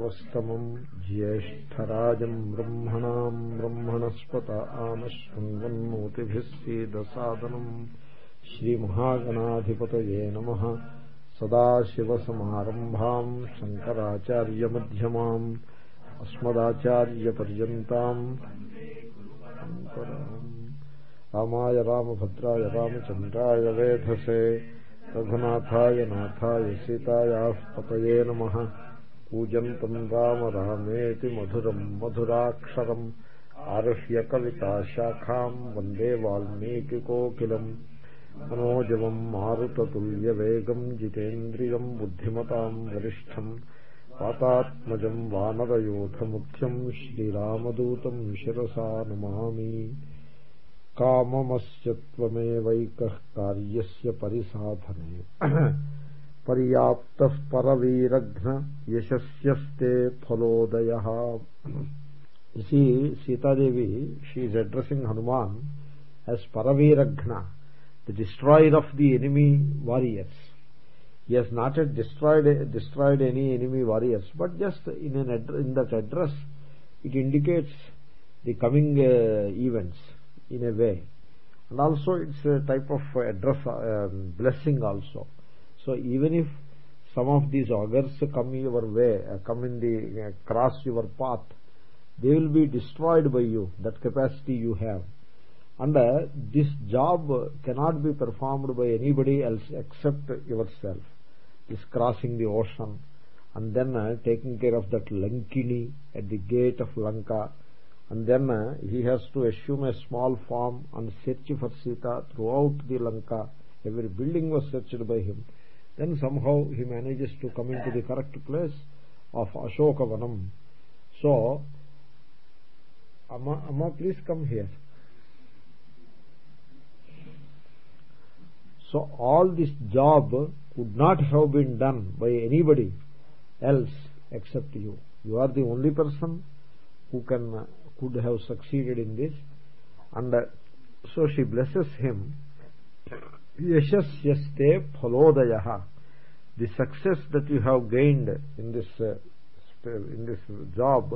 वस्तमम् ज्येष्ठराजम् ब्रह्मणाम् ब्रह्मणस्पत आमशृण्वन्नोतिभिः सीदसादनम् श्रीमहागणाधिपतये नमः। सदाशिवसमारम्भाम् शङ्कराचार्यमध्यमाम् अस्मदाचार्यपर्यन्ताम् रामाय रामभद्राय रामचन्द्राय वेधसे रघुनाथाय नाथाय सीतायाः पतये नमः। पूजन्तम् राम रामेति मधुरम् मधुराक्षरम् आरुह्य कविताशाखाम् वंदे वाल्मीकिकोकिलम् मनोजवम् मारुततुल्यवेगम् जितेन्द्रियम् बुद्धिमताम् वरिष्ठम्। पातात्मजम् वानरयोधमुख्यम् श्रीरामदूतम् शिरसा नमामि। काममस्य त्वमेवैकः कार्यस्य परिसाधने। पर्याप्तः परवीरघ्न यशस्यस्ते फलोदयः see, Sita Devi, she is addressing Hanuman as Paraviragna, the destroyer of the enemy warriors. He has not yet destroyed, destroyed any enemy warriors, but just in, an in that address, it indicates the coming uh, events in a way. And also it's a type of address, uh, blessing also. So even if some of these augurs come your way, uh, come in the uh, cross your path, they will be destroyed by you. That capacity you have. And uh, this job cannot be performed by anybody else except yourself. This crossing the ocean and then uh, taking care of that Lankini at the gate of Lanka and then uh, he has to assume a small form and search for Sita throughout the Lanka. Every building was searched by him then somehow he manages to come into the correct place of Ashoka Ashokavanam. So, Amma, Amma please come here. So all this job would not have been done by anybody else except you. You are the only person who can could have succeeded in this. And uh, so she blesses him yashasyaste phalodaya the success that you have gained in this uh, in this job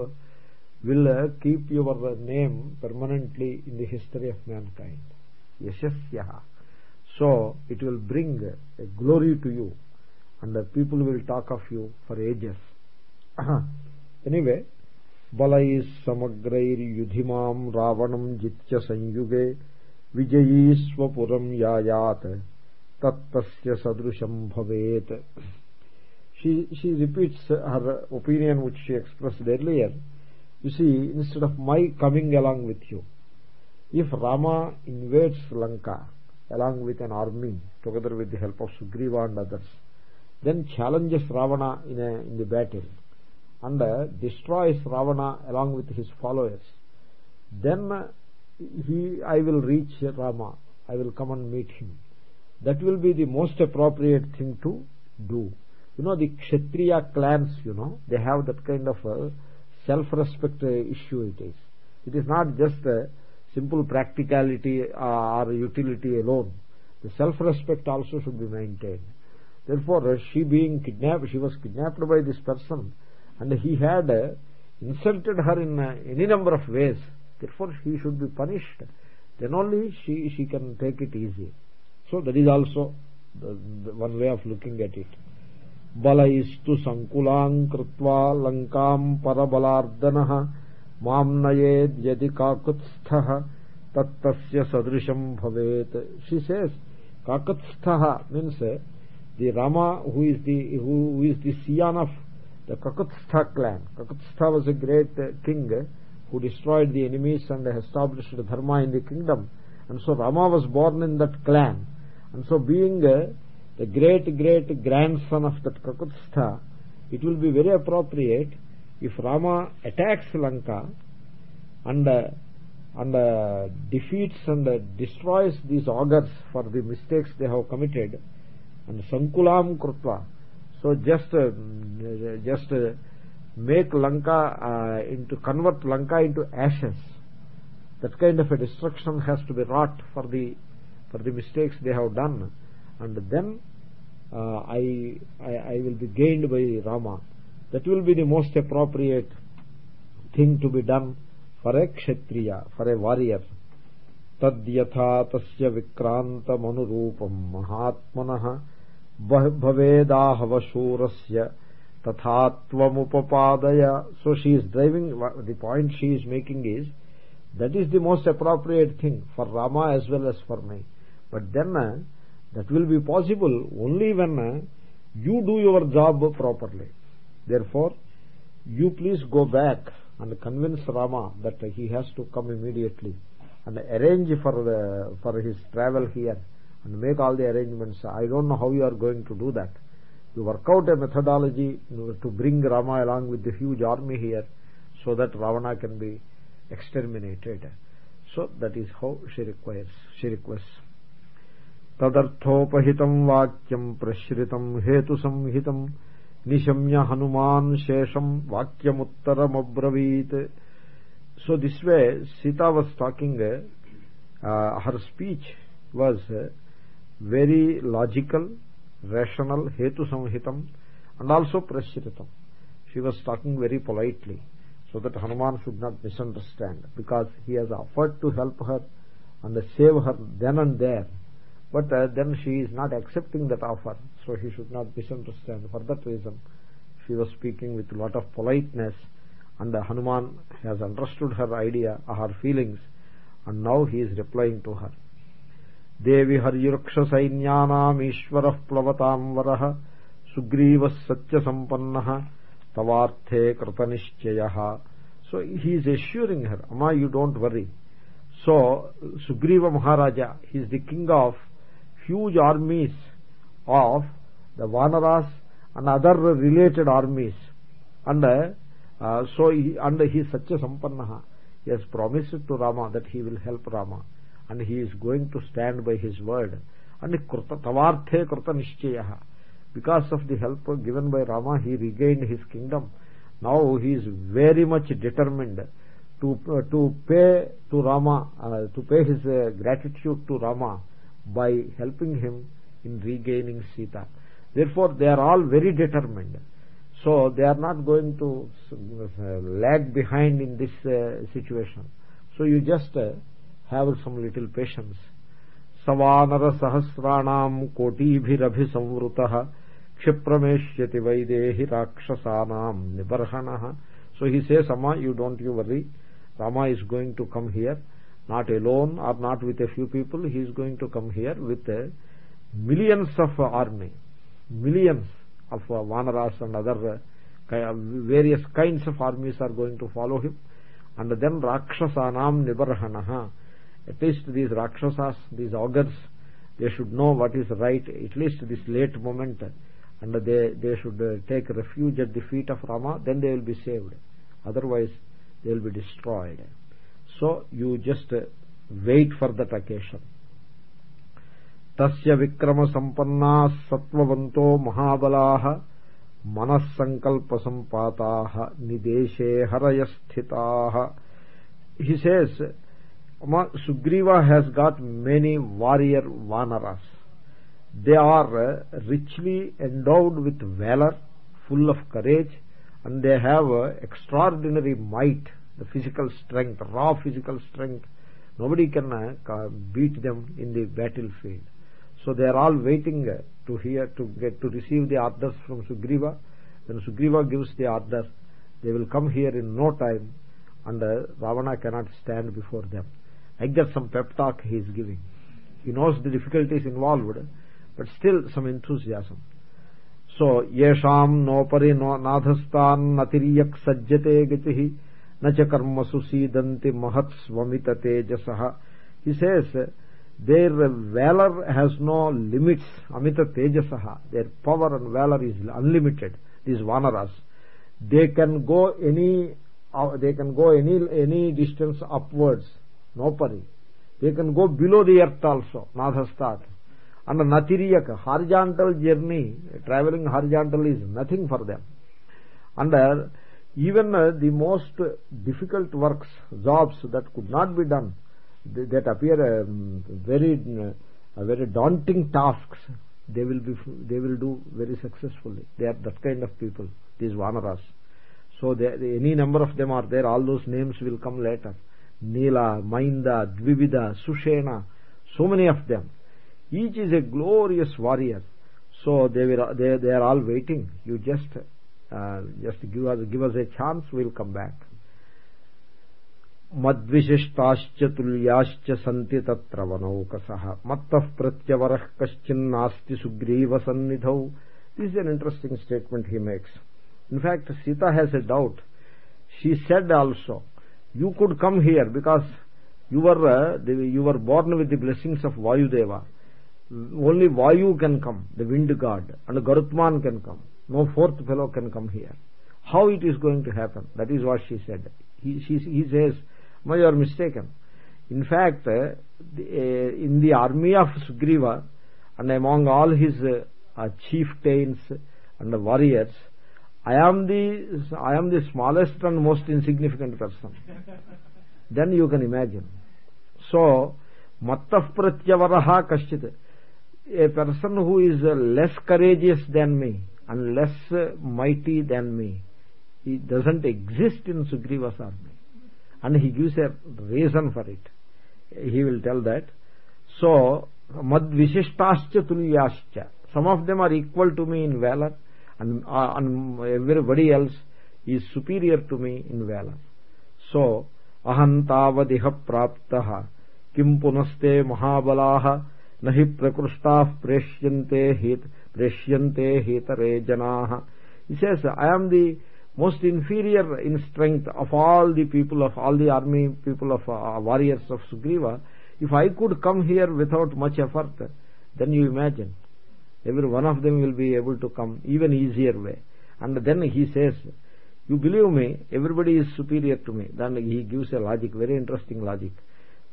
will uh, keep your name permanently in the history of mankind. Yashasya. So it will bring uh, a glory to you and the people will talk of you for ages. Anyway Balai samagrair yudhimam ravanam jitya sanyuge vijayi swapuram yayat. तत्तस्य sadrusham bhavet she she repeats her opinion which she expressed earlier you see instead of my coming along with you if rama invades lanka along with an army together with the help of sugriva and others then challenges ravana in a in the battle and uh, destroys ravana along with his followers then he I will reach Rama I will come and meet him that will be the most appropriate thing to do. You know the kshatriya clans you know they have that kind of a self respect issue it is. It is not just a simple practicality uh, or utility alone. The self respect also should be maintained. Therefore she being kidnapped she was kidnapped by this person and he had uh, insulted her in uh, any number of ways. Therefore he should be punished. Then only she she can take it easy so that is also one way of looking at it. బలైస్తు సంకులాం కృత్వా లంకాం పరబలార్దన మాం నయేద్యది కాకుత్స్థ తత్తస్య సదృశం భవేత్ she says Kakutstha means the Rama who is the who is the scion of the Kakutstha clan Kakutstha was a great king who destroyed the enemies and established dharma in the kingdom. And so rama was born in that clan and so being the great great grandson of that kakutstha it will be very appropriate if rama attacks lanka and uh, and uh, defeats and uh, destroys these augurs for the mistakes they have committed and sankulam krutva. So just just make Lanka uh, into convert Lanka into ashes. That kind of a destruction has to be wrought for the for the mistakes they have done and then uh, I, I, I will be gained by Rama. That will be the most appropriate thing to be done for a kshatriya for a warrior. Tadyatha tasya vikrantam anurupam mahatmanah bhavedahavasurasya tathatvamupapadaya so she is driving the point she is making is that is the most appropriate thing for Rama as well as for me but then uh, that will be possible only when uh, you do your job properly. Therefore you please go back and convince rama that he has to come immediately and arrange for the for his travel here and make all the arrangements. I don't know how you are going to do that. You work out a methodology to bring rama along with the huge army here so that ravana can be exterminated. So that is how she requires she requests तदर्थोपहित वाक्यं प्रश्रित हेतु संहित निशम्य हनुमान शेषम वाक्यमुत्तरमब्रवीत। So this way Sita was talking her speech was very logical rational हेतु संहित and also प्रश्रित she was talking very politely so that Hanuman should not misunderstand because he has offered to help her and save her then and there but uh, then she is not accepting that offer so he should not misunderstand. For that reason she was speaking with a lot of politeness and hanuman has understood her idea her feelings and now he is replying to her. Devi haryuraksha sainyanam ishwarah plavatam varah sugrivas satya sampannah tavarthe krutanischayah so he is assuring her amma you don't worry. So sugriva maharaja he is the king of huge armies of the vanaras and other related armies. And uh, so he, and he is such a sampannaha he has promised to rama that he will help rama. And he is going to stand by his word. And krita tavarthe because of the help given by rama he regained his kingdom. Now he is very much determined to uh, to pay to rama uh, to pay his uh, gratitude to rama by helping him in regaining sita. Therefore they are all very determined. So they are not going to uh, lag behind in this uh, situation. So you just uh, have some little patience. Kotibhirabhisamvrutah kshipramesyati vaidehi rakshasanam nibarhanah so he says amma you don't you worry. Rama is going to come here not alone or not with a few people he is going to come here with millions of army millions of uh, vanaras and other uh, various kinds of armies are going to follow him. And then rakshasanam nibarhanaha at least these rakshasas these augurs they should know what is right at least this late moment. And they they should uh, take refuge at the feet of rama then they will be saved. Otherwise they will be destroyed so you just wait for that occasion. తస్య విక్రమ సంపన్నా సత్వవంతో Mahabala మనస్సంకల్ప సంపాతా నిదేశే హరయ స్థితా he says sugriva has got many warrior vanaras. They are richly endowed with valor full of courage and they have extraordinary might the physical strength raw physical strength. Nobody can beat them in the battlefield. So they are all waiting to hear to get to receive the orders from sugriva. When sugriva gives the order they will come here in no time and uh, ravana cannot stand before them. Like that some pep talk he is giving. He knows the difficulties involved but still some enthusiasm. So yesham nopari no nadhastan natiriyak sajjate gatihi न च कर्म सुसीदंति महत्स्वित तेजस। He says their valour has no limits Amit Tejas. Their power and valour is unlimited these वानरस they can go any they can go any any distance upwards no परी they can go below the earth also नाथस्ताथ and uh, natiriyaka horizontal journey traveling horizontally is nothing for them. Under uh, even uh, the most difficult works jobs that could not be done that appear um, very uh, very daunting tasks they will be they will do very successfully. They are that kind of people these vanaras. So any number of them are there all those names will come later. Nila mainda dvivida sushena so many of them. Each is a glorious warrior. So they were they, they are all waiting. You just uh, just give us give us a chance we'll come back मद्विशिष्टाश्च तुल्याश्च सन्ति तत्र वनौकसः मत्तः प्रत्यवरः कश्चिन्नास्ति सुग्रीवसन्निधौ this is an interesting statement he makes in fact sita has a doubt she said also you could come here because you were uh, you were born with the blessings of vayudeva only vayu can come the wind god and garutman can come no fourth fellow can come here. How it is going to happen? That is what she said. He, she, he says no you are mistaken. In fact uh, the, uh, in the army of sugriva and among all his uh, chieftains and warriors i am the i am the smallest and most insignificant person. Then you can imagine. So mattah pratyavaraha kashchit. A person who is less courageous than me and less mighty than me. He doesn't exist in sugriva's army. And he gives a reason for it. He will tell that. So mad vishishtascha tulyascha some of them are equal to me in valor and, uh, and everybody else is superior to me in valor. So ahantavadiha praptah kim punaste mahabalaah nahi prakrushtah preshyante hit preshyante hitare janaah he says i am the most inferior in strength of all the people of all the army people of uh, warriors of sugriva. If i could come here without much effort then you imagine every one of them will be able to come even easier way. And then he says you believe me everybody is superior to me. Then he gives a logic very interesting logic.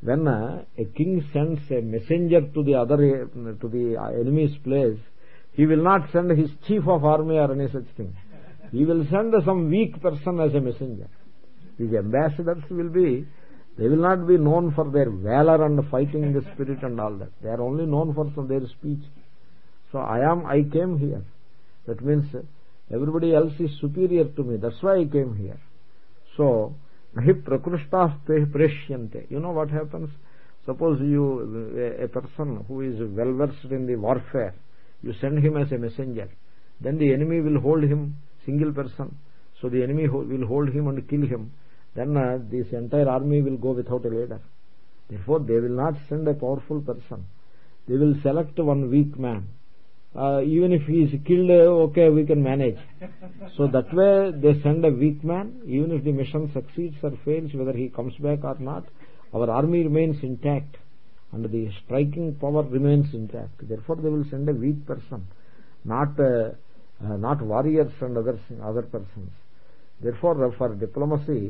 When uh, a king sends a messenger to the other to the enemy's place he will not send his chief of army or any such thing. He will send some weak person as a messenger. These ambassadors will be they will not be known for their valor and fighting in the spirit and all that. They are only known for their speech. So i am i came here. That means everybody else is superior to me. That's why i came here. So nahi prakrushta preshyante. You know what happens? Suppose you a person who is well versed in the warfare you send him as a messenger. Then the enemy will hold him single person. So the enemy will hold him and kill him. Then uh, this entire army will go without a leader. Therefore they will not send a powerful person. They will select one weak man. Uh, even if he is killed uh, okay we can manage. So that way they send a weak man. Even if the mission succeeds or fails whether he comes back or not our army remains intact and the striking power remains intact therefore they will send a weak person not uh, uh, not warriors and other other persons therefore uh, for diplomacy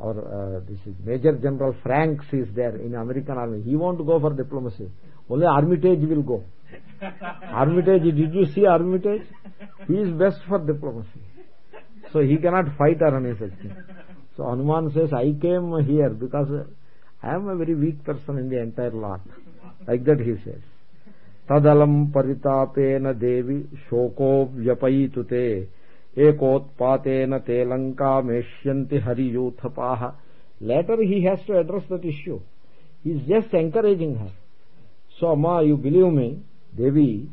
our uh, this is major general franks is there in american army he won't go for diplomacy only armitage will go armitage did you see armitage he is best for diplomacy so he cannot fight or any such thing so hanuman says i came here because i am a very weak person in the entire lot like that he says तदलम परितापेन देवी शोको व्यपयितु ते एकोत्पातेन ते Lanka मेष्यन्ति हरियूथपाः later he has to address that issue he is just encouraging her so ma you believe me devi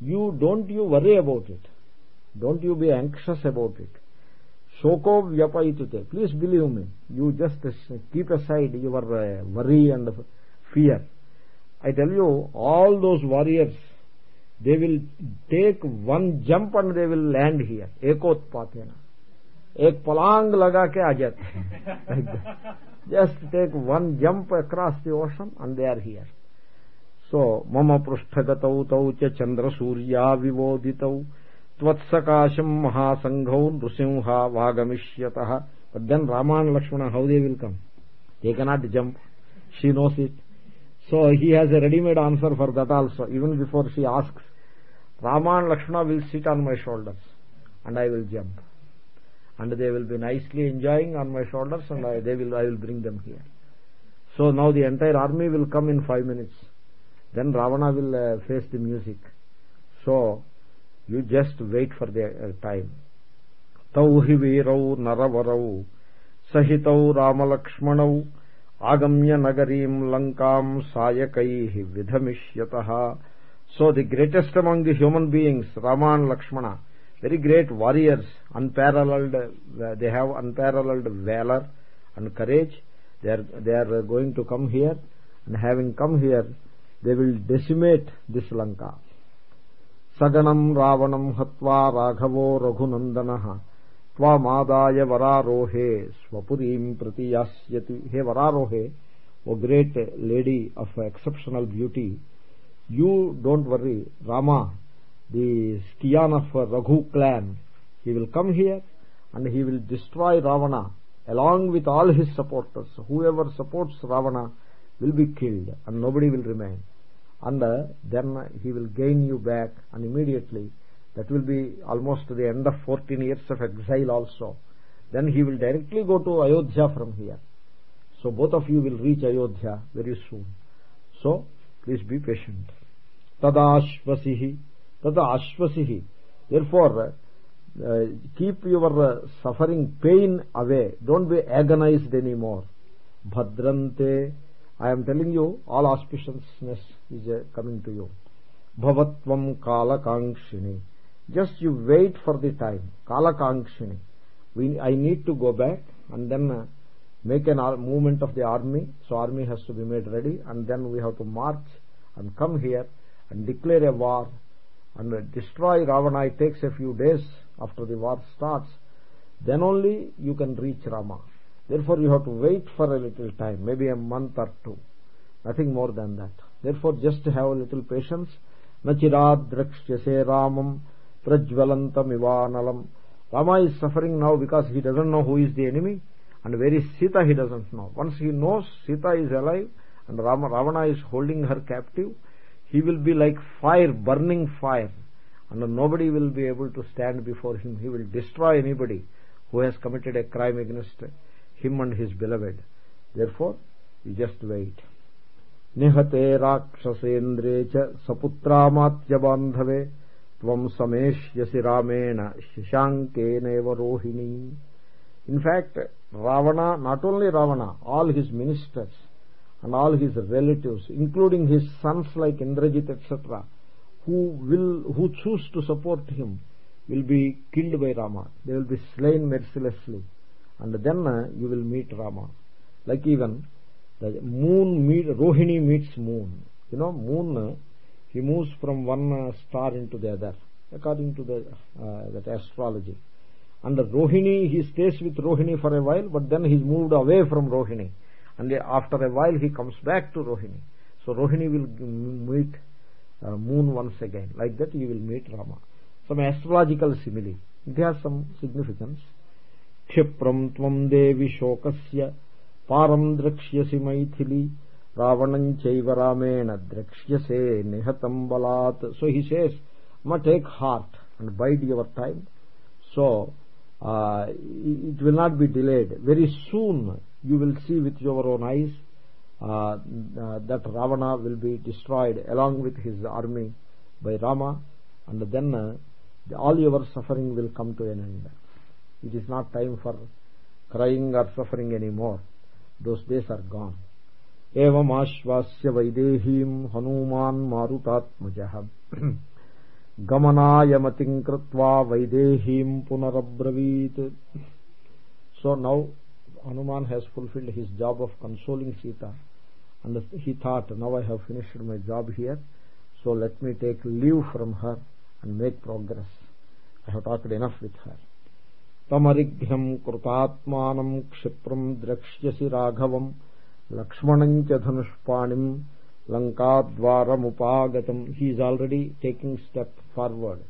you don't you worry about it don't you be anxious about it shoko vyapayitute please believe me you just keep aside your uh, worry and fear I tell you, all those warriors, they will take one jump and they will land here. Ekotpatena. एक पलांग लगा के आ जाते just take one jump across the ocean and they are here so mama पृष्ठगतौ तौ च चन्द्रसूर्या विवोदितौ त्वत्सकाशम् महासङ्घौ नृसिंहा वागमिष्यतः but then Rama and Lakshmana how they will come they cannot jump she knows it so he has a ready-made answer for that also even before she asks rama and lakshmana will sit on my shoulders and i will jump and they will be nicely enjoying on my shoulders and I, they will i will bring them here so now the entire army will come in 5 minutes then ravana will uh, face the music so you just wait for the uh, time. తౌ హి వీరౌ నరవరౌ సహితౌ రామలక్ష్మణౌ ఆగమ్య నగరీం లంకాం సాయకై విధమిష్యత so the greatest among the human beings Rama and Lakshmana very great warriors unparalleled uh, they have unparalleled valor and courage. They are they are going to come here and having come here they will decimate this lanka. Raghunandanaha Tvamādāya Vararohe Swapurim Pratiyasyati He Vararohe, O great lady of exceptional beauty, you don't worry, Rama, the scion of Raghu clan, he will come here and he will destroy Ravana along with all his supporters. Whoever supports Ravana will be killed and nobody will remain. And uh, then he will gain you back and immediately that will be almost the end of 14 years of exile also. Then he will directly go to Ayodhya from here. So both of you will reach Ayodhya very soon. So please be patient. Tadashvasihi. Tadashvasihi. Therefore, uh, keep your uh, suffering pain away. Don't be agonized anymore. Bhadrante I am telling you, all auspiciousness is uh, coming to you. Bhavatvam kalakankshini. Just you wait for the time. Kalakankshini. We, I need to go back and then uh, make a movement of the army. So army has to be made ready and then we have to march and come here and declare a war and uh, destroy Ravana. It takes a few days after the war starts. Then only you can reach Rama. Therefore, you have to wait for a little time, maybe a month or two. Nothing more than that. Therefore, just have a little patience. Nachirad drakshyase ramam prajvalantam ivanalam. Rama is suffering now because he doesn't know who is the enemy and where is Sita he doesn't know. Once he knows Sita is alive and Rama, Ravana is holding her captive, he will be like fire, burning fire and nobody will be able to stand before him. He will destroy anybody who has committed a crime against him and his beloved. Therefore you just wait. నిహతే రాక్షసేంద్రే చ సపుత్రామాత్యబాంధవే త్వం సమేష్యసి రామేణ శశాంకేనేవ Rohini In fact, Ravana, not only Ravana, all his ministers and all his relatives including his sons like indrajit etc who will who choose to support him will be killed by rama. They will be slain mercilessly and then uh, you will meet Rama. Like even the moon meet, Rohini meets moon. You know, moon, uh, he moves from one uh, star into the other, according to the that astrology. And the Rohini, he stays with Rohini for a while, but then he's moved away from Rohini. And after a while he comes back to Rohini. So Rohini will meet uh, moon once again. Like that you will meet Rama. Some astrological simile. It has some significance. क्षिप्रम् त्वम् देवि शोकस्य पारम् द्रक्ष्यसि मैथिली रावणम् चैव रामेण द्रक्ष्यसे निहतम् बलात् so he says ma take heart and bide your time so uh, it will not be delayed very soon you will see with your own eyes uh, uh, that ravana will be destroyed along with his army by rama and then uh, all your suffering will come to an end it is not time for crying or suffering anymore those days are gone एवमाश्वास्य वैदेहीम् हनूमान् मारुतात्मजः गमनायमतिम् कृत्वा वैदेहीम् पुनरब्रवीत् so now Hanuman has fulfilled his job of consoling Sita and he thought now I have finished my job here so let me take leave from her and make progress I have talked enough with her तमरिघ्यम् कृतात्मानम् क्षिप्रम् द्रक्ष्यसि राघवम् लक्ष्मणम् च धनुष्पाणिम् लङ्काद्वारमुपागतम् he is already taking step forward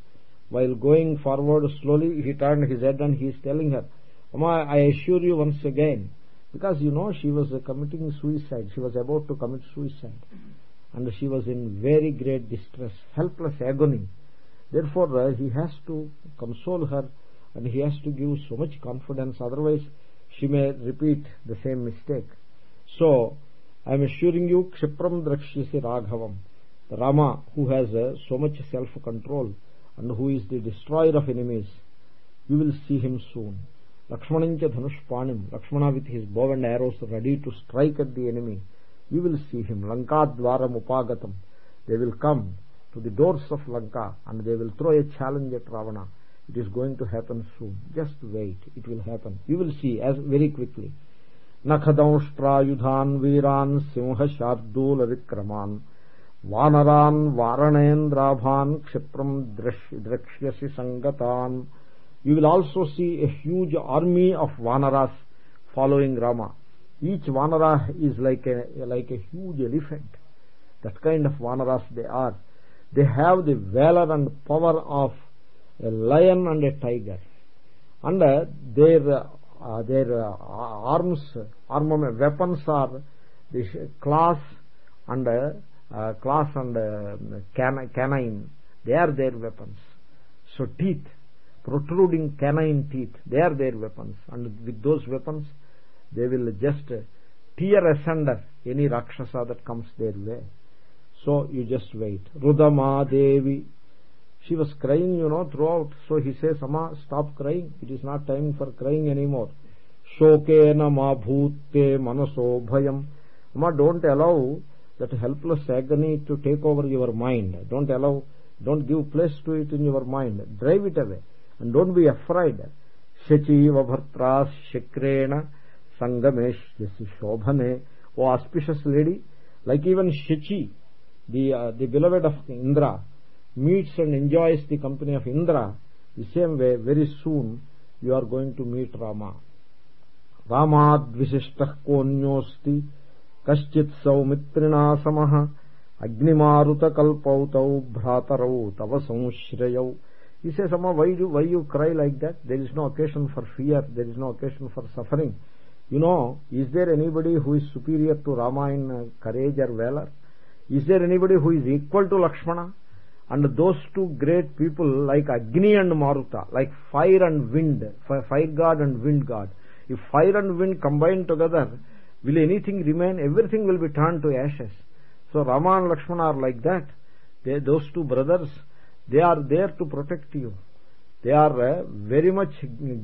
while going forward slowly he turned his head and he is telling her Mama, I assure you once again because you know she was committing suicide she was about to commit suicide and she was in very great distress helpless agony therefore uh, he has to console her and he has to give so much confidence otherwise she may repeat the same mistake. So i am assuring you kshipram drakshyasi raghavam rama who has uh, so much self control and who is the destroyer of enemies you will see him soon. Lakshmanancha dhanushpanim lakshmana with his bow and arrows ready to strike at the enemy you will see him. Lanka dwaram upagatam. They will come to the doors of lanka and they will throw a challenge at ravana it is going to happen soon. Just wait it will happen. You will see as very quickly. Nakhadaush prayudhan veeran simha shardul vanaran varanendra bhan kshipram drakshyasi you will also see a huge army of vanaras following rama. Each vanara is like a like a huge elephant. That kind of vanaras they are. They have the valor and power of a lion and a tiger. And uh, their uh, their uh, arms armament weapons are the class and uh, class and uh, can, canine. They are their weapons. So teeth protruding canine teeth they are their weapons. And with those weapons they will just tear asunder any rakshasa that comes their way. So you just wait. Rudama devi she was crying you know throughout. So he says ama stop crying. It is not time for crying anymore. Shokena ma bhute manaso bhayam. Ama don't allow that helpless agony to take over your mind. Don't allow don't give place to it in your mind. Drive it away. And don't be afraid. Shachiva bhartras shakrena sangameshyasi shobhane. O auspicious lady like even shachi the uh, the beloved of indra meets and enjoys the company of indra the same way very soon you are going to meet rama रामाद्विशिष्टः कोऽन्योऽस्ति कश्चित् सौमित्रिणा समः अग्निमारुतकल्पौ तौ भ्रातरौ तव संश्रयौ he says amma why do why you cry like that there is no occasion for fear there is no occasion for suffering you know is there anybody who is superior to rama in uh, courage or valor is there anybody who is equal to lakshmana and those two great people like Agni and Maruta like fire and wind fire god and wind god. If fire and wind combine together will anything remain? Everything will be turned to ashes. So Rama and Lakshmana are like that. They, those two brothers they are there to protect you. They are uh, very much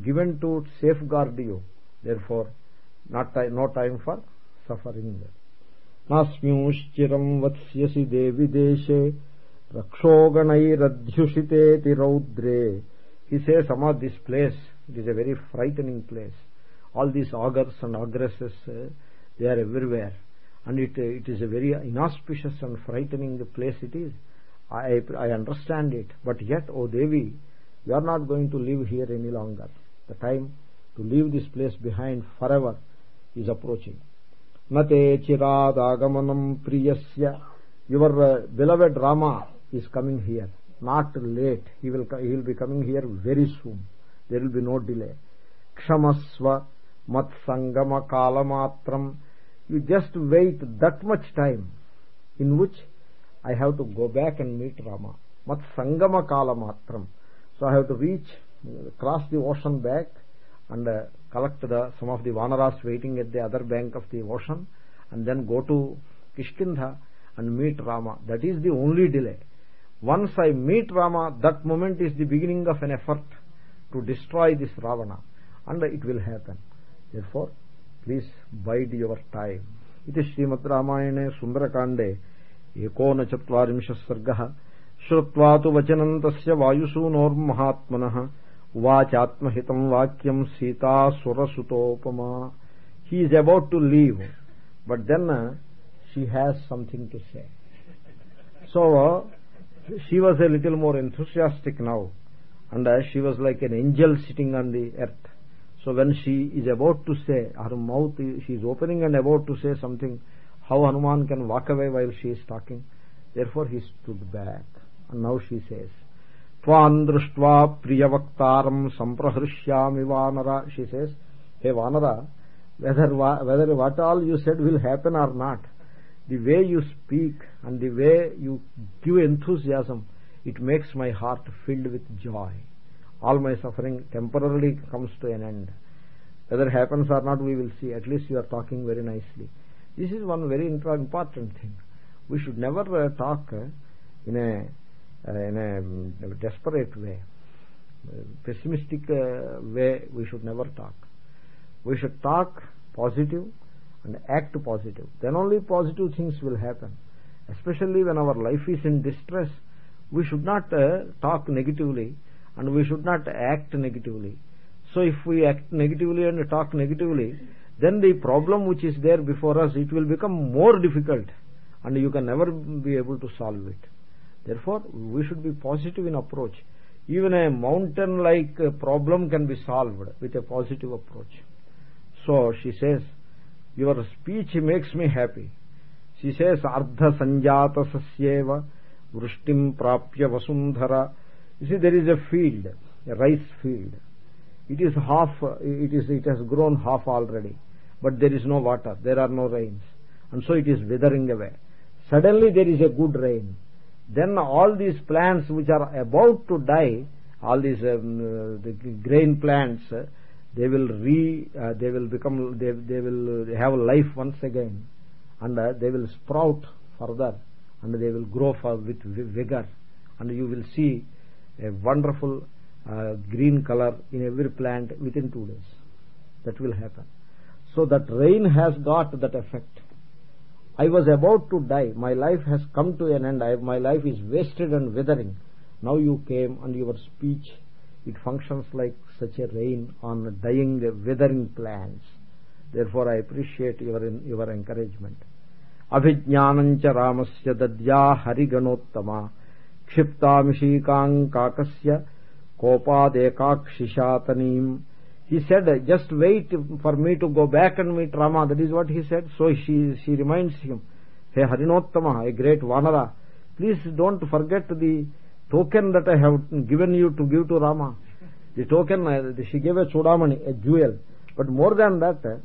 given to safeguard you. Therefore not no time for suffering. Nasmyushchiram vatsyasi devi rakshoganairadhyushiteti raudre he says about this place it is a very frightening place. All these augurs and augresses uh, they are everywhere. And it uh, it is a very inauspicious and frightening place it is. I i understand it. But yet o devi we are not going to live here any longer. The time to leave this place behind forever is approaching. Nate chirad agamanam priyasya. Your uh, beloved rama is coming here not late he will he will be coming here very soon there will be no delay kshamasva mat sangama kalamatram you just wait that much time in which I have to go back and meet Rama. Mat Sangama Kala Matram. So I have to reach, cross the ocean back and uh, collect the, some of the Vanaras waiting at the other bank of the ocean and then go to Kishkindha and meet Rama. That is the only delay Once I meet Rama, that moment is the beginning of an effort to destroy this Ravana and it will happen. Therefore, please bide your time. It is Srimad Ramayane Sundarakande एकोनचत्वारिंशः सर्गः श्रुत्वा तु वचनम् तस्य वायुसूनोर्महात्मनः उवाचात्महितम् वाक्यम् सीतासुरसुतोपमा he is about to leave but then uh, she has something to say so uh, she was a little more enthusiastic now. And uh, she was like an angel sitting on the earth. So when she is about to say her mouth she is opening and about to say something how Hanuman can walk away while she is talking. Therefore he stood back. And now she says tvan drishtva priyavaktaram samprahrishyami vanara. She says hey vanara whether whether what all you said will happen or not the way you speak and the way you give enthusiasm it makes my heart filled with joy. All my suffering temporarily comes to an end. Whether happens or not we will see. At least you are talking very nicely. This is one very important thing. We should never uh, talk uh, in a uh, in a um, desperate way. Pessimistic uh, way we should never talk. We should talk positive and act positive then only positive things will happen. Especially when our life is in distress we should not uh, talk negatively and we should not act negatively. So if we act negatively and talk negatively then the problem which is there before us it will become more difficult and you can never be able to solve it. Therefore we should be positive in approach. Even a mountain like uh, problem can be solved with a positive approach. So she says your speech makes me happy. She says ardha sanjata sasyeva vrishtim prapya vasundhara. You see there is a field a rice field. It is half it is it has grown half already but there is no water there are no rains and so it is withering away. Suddenly there is a good rain. Then all these plants which are about to die all these um, uh, the grain plants they will re uh, they will become they, they will have life once again. And uh, they will sprout further and they will grow for, with vigor. And you will see a wonderful uh, green color in every plant within two days. That will happen. So that rain has got that effect. I was about to die. My life has come to an end. I, my life is wasted and withering. Now you came and your speech it functions like such a rain on dying withering plants therefore i appreciate your your encouragement अभिज्ञानञ्च रामस्य दद्या हरिगणोत्तमा क्षिप्तामिषीकाम् काकस्य कोपादेकाक्षिशातनीम् he said just wait for me to go back and meet rama that is what he said so she she reminds him hey harinottama a great vanara please don't forget the token that i have given you to give to rama the token uh, she gave a chudamani a jewel. But more than that uh,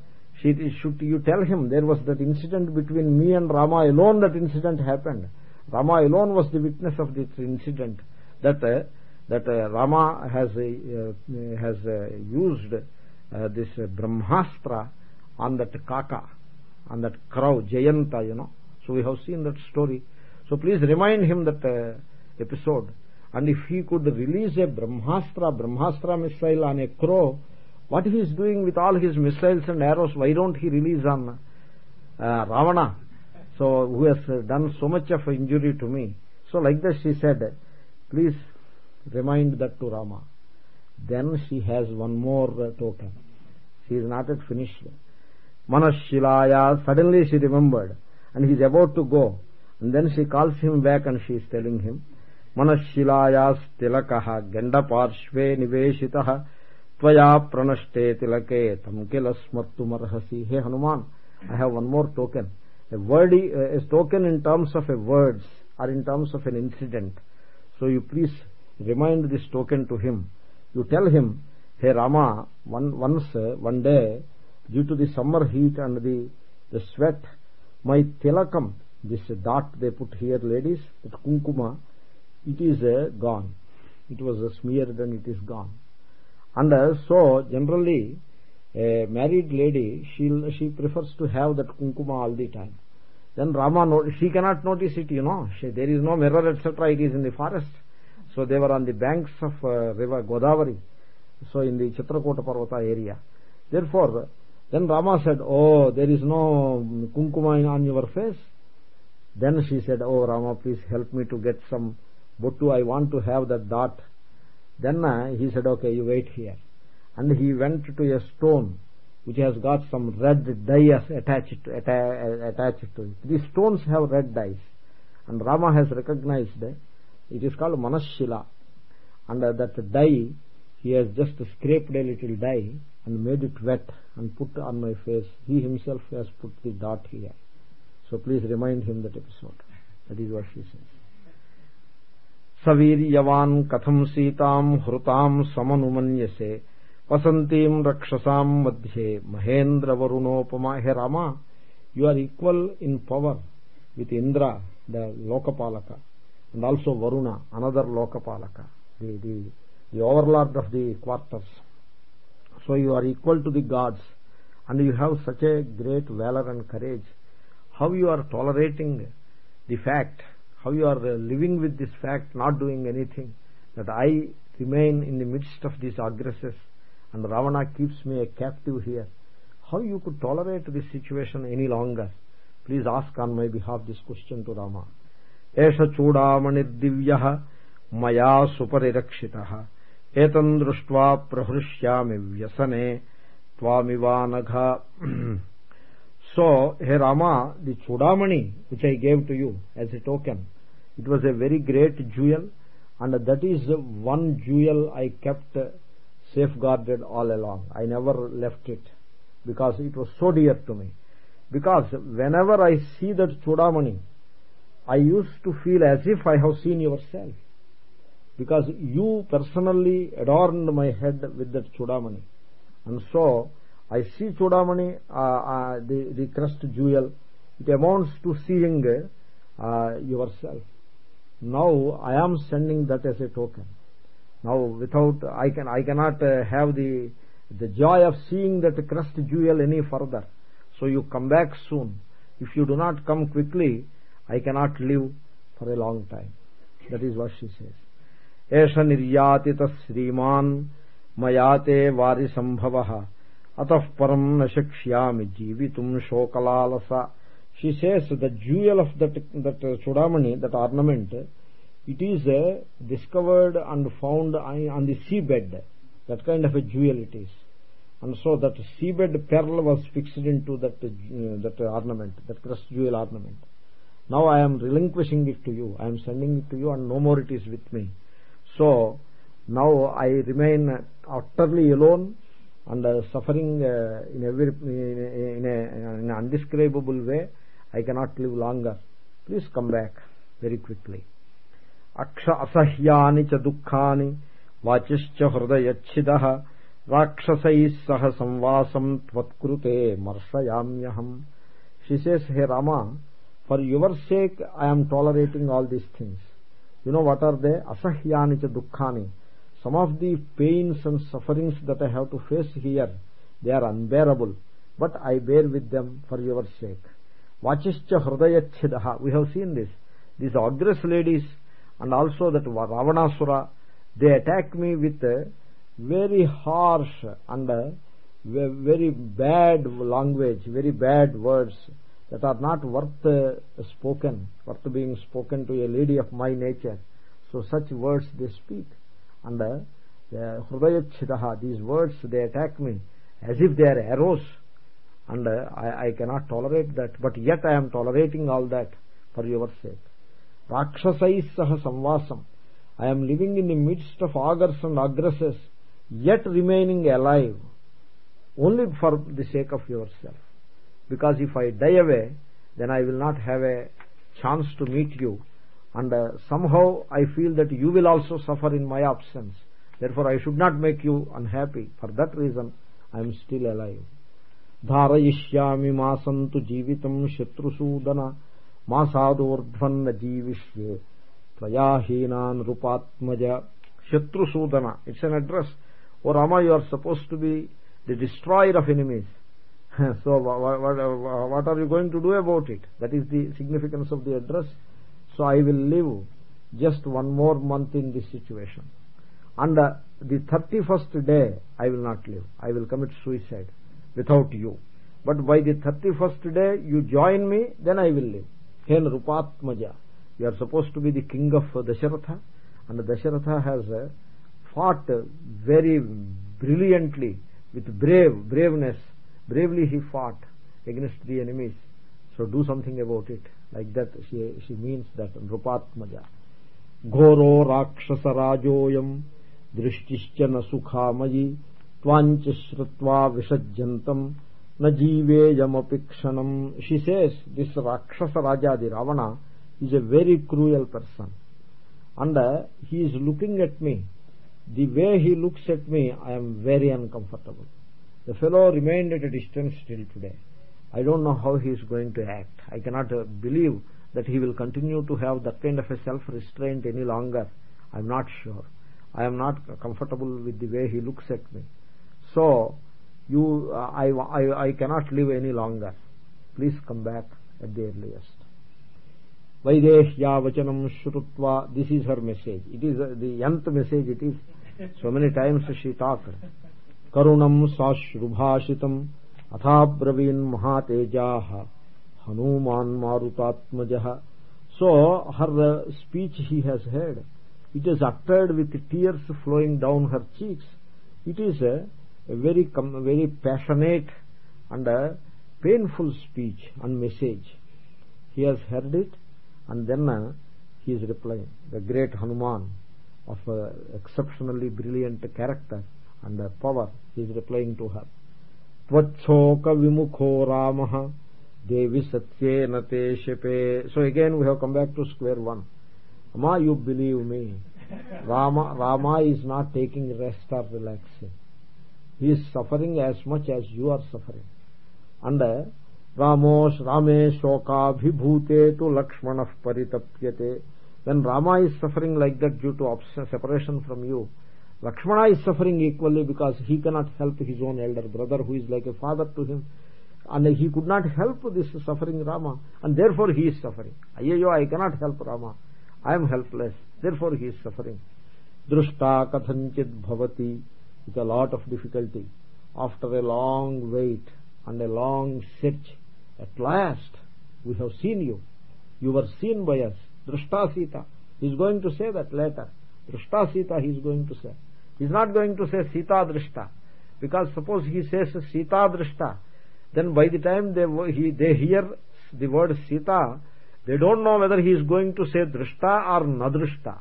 she should you tell him there was that incident between me and rama alone that incident happened. Rama alone was the witness of this incident that uh, that uh, rama has uh, uh, has used this brahmastra on that kaka on that crow jayanta you know. So we have seen that story. So please remind him that episode and if he could release a brahmastra brahmastra missile on a crow what he is doing with all his missiles and arrows why don't he release on uh, ravana? So who has done so much of injury to me. So like this she said please remind that to rama. Then she has one more uh, token. She is not yet finished. Manashilaya suddenly she remembered and he is about to go. And then she calls him back and she is telling him मनशिलायास्तिलक गंडपाश्वे निवेशि त्वया प्रनष्टे तिलके तम किल स्मर्तुमर्हसी हे Hanuman I have one more token a word token in terms of a words are in terms of an incident so you please remind this token to him you tell him hey Rama once one day due to the summer heat and the the sweat my Tilakam this dot they put here ladies kumkum it is uh, gone. It was uh, smeared and it is gone. And uh, so generally a married lady she she prefers to have that kunkuma all the time. Then rama she cannot notice it you know. She, there is no mirror etc it is in the forest. So they were on the banks of uh, river godavari. So in the chitrakoota parvata area. Therefore then rama said oh there is no kunkuma on your face. Then she said oh rama please help me to get some bottu i want to have that dot. Then uh, he said okay you wait here. And he went to a stone which has got some red dye attached to, it. These stones have red dyes and rama has recognized it is called manashila and uh, that dye he has just scraped a little dye and made it wet and put on my face. He himself has put the dot here. So please remind him that episode. That is what she says सवीर्यवान् कथम् सीताम् हृताम् समनुमन्यसे वसन्तीम् रक्षसाम् मध्ये। महेन्द्रवरुणोपमा, hey Rama you are equal in power with Indra the लोकपालक and also Varuna another लोकपालक the the the overlord of the quarters so you are equal to the gods and you have such a great valour and courage how you are tolerating the fact how you are uh, living with this fact not doing anything that i remain in the midst of these agresses and Ravana keeps me a captive here. How you could tolerate this situation any longer? Please ask on my behalf this question to Rama. Esha chudamanidivyah maya suparirakshitah etam društva prahrishyami vyasane tvamivanagha So, hey Rama, the chudamani which I gave to you as a token, it was a very great jewel and that is one jewel I kept uh, safeguarded all along. I never left it because it was so dear to me. Because whenever I see that chudamani, I used to feel as if I have seen yourself. Because you personally adorned my head with that chudamani. And so, I see Chudamani, uh, uh, the, the crest jewel, it amounts to seeing uh, yourself. Now I am sending that as a token. Now without, I, can, I cannot uh, have the, the joy of seeing that crest jewel any further. So you come back soon. If you do not come quickly, I cannot live for a long time. That is what she says. एष निर्याति तस्श्रीमान् मया atah param nashakshyami jivitum she says the jewel of that that chudamani that ornament it is uh, discovered and found on the seabed. That kind of a jewel it is. And so that seabed pearl was fixed into that uh, that ornament that crest jewel ornament. Now i am relinquishing it to you. I am sending it to you and no more it is with me. So now i remain utterly alone and uh, suffering uh, in every in, in, a, in an undescribable way i cannot live longer. Please come back very quickly. Aksha asahyani cha dukkhani vachischya hrudayachhidah rakshasais sah samvasam tvatkrute marshayamyaham. She says hey rama for your sake i am tolerating all these things. You know what are they? Asahyani cha dukkhani some of the pains and sufferings that i have to face here they are unbearable but i bear with them for your sake Vachischa Hridayachhidaha. We have seen this. These Agras ladies and also that Ravanasura, they attack me with very harsh and very bad language, very bad words that are not worth uh, spoken, worth being spoken to a lady of my nature. So such words they speak. And uh, Hridayachhidaha, these words they attack me as if they are arrows. And uh, I, I cannot tolerate that. But yet I am tolerating all that for your sake. Rakshasai saha samvasam. I am living in the midst of augurs and agresses yet remaining alive only for the sake of yourself. Because if I die away then I will not have a chance to meet you and uh, somehow I feel that you will also suffer in my absence therefore I should not make you unhappy for that reason I am still alive धारयिष्यामि मासन्तु जीवितम् शत्रुसूदन मासादूर्ध्वन्न जीविष्ये त्वया हीनानृपात्मज शत्रुसूदन it's an address oh rama you are supposed to be the destroyer of enemies so what, what, what are you going to do about it that is the significance of the address so i will live just one more month in this situation. And uh, the 31st day i will not live. I will commit suicide without you. But by the 31st day you join me then i will live. Hen rupatmaja you are supposed to be the king of dasharatha. And dasharatha has uh, fought very brilliantly with brave braveness. Bravely he fought against the enemies. So do something about it like that she she means that rupatmaja goro rakshasa rajoyam drishtischya na sukhamayi tvanch shrutva visajjantam na jeeveyam apikshanam she says this rakshasa raja the ravana is a very cruel person. And uh, he is looking at me. The way he looks at me i am very uncomfortable. The fellow remained at a distance till today i don't know how he is going to act. I cannot uh, believe that he will continue to have that kind of a self restraint any longer. I am not sure. I am not comfortable with the way he looks at me. So you uh, I, I, I cannot live any longer. Please come back at the earliest. Vaideshya vachanam shrutva. This is her message. It is uh, the nth message it is. So many times she talked. Karunam sashrubhashitam so her speech he has heard it is with tears flowing down her cheeks. It is a, very very passionate and painful speech and message. He has heard it and then uh, he is replying. The great hanuman of uh, exceptionally brilliant character and uh, power he is replying to her tvachoka vimukho ramah devi satyena te so again we have come back to square one ama you believe me rama rama is not taking rest or relaxing he is suffering as much as you are suffering and uh, ramos rame shokabhibhute tu lakshmanah paritapyate when rama is suffering like that due to separation from you lakshmana is suffering equally because he cannot help his own elder brother who is like a father to him. And he could not help this suffering rama. And therefore he is suffering. Ayyo i cannot help rama. I am helpless. Therefore he is suffering. Drushta kathanchit bhavati with a lot of difficulty. After a long wait and a long search at last we have seen you. You were seen by us. Drashta sita. He is going to say that later. Drashta sita he is going to say he is not going to say sita drashta because suppose he says sita drashta then by the time they he, they hear the word sita they don't know whether he is going to say Drishta or nadrishta.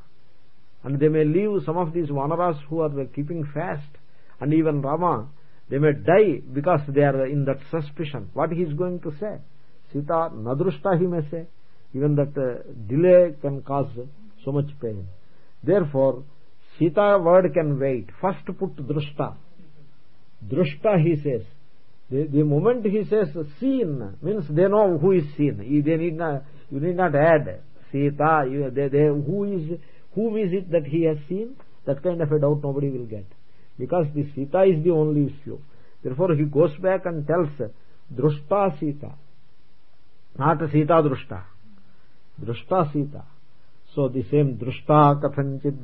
And they may leave some of these vanaras who are keeping fast and even rama they may die because they are in that suspicion. What he is going to say? Sita nadrushta he may say. Even that uh, delay can cause so much pain. Therefore sita word can wait first put drushta drushta he says the, the moment he says seen means they know who is seen they need not you need not add sita you, they, they, who is whom is it that he has seen that kind of a doubt nobody will get because the sita is the only issue therefore he goes back and tells drushta sita not sita drushta drushta sita so the same drushta kathanchit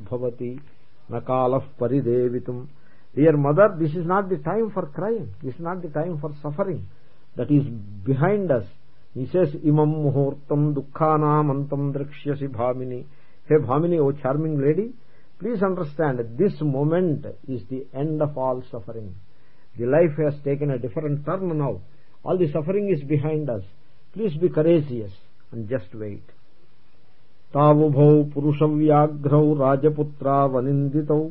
nakalah paridevitum. Dear mother this is not the time for crying. This is not the time for suffering. That is behind us. He says imam muhurtam dukkhanam antam drakshyasi bhamini. Hey bhamini o charming lady please understand this moment is the end of all suffering. The life has taken a different turn now. All the suffering is behind us. Please be courageous and just wait तावुभौ पुरुषव्याघ्रौ राजपुत्रावनिन्दितौ,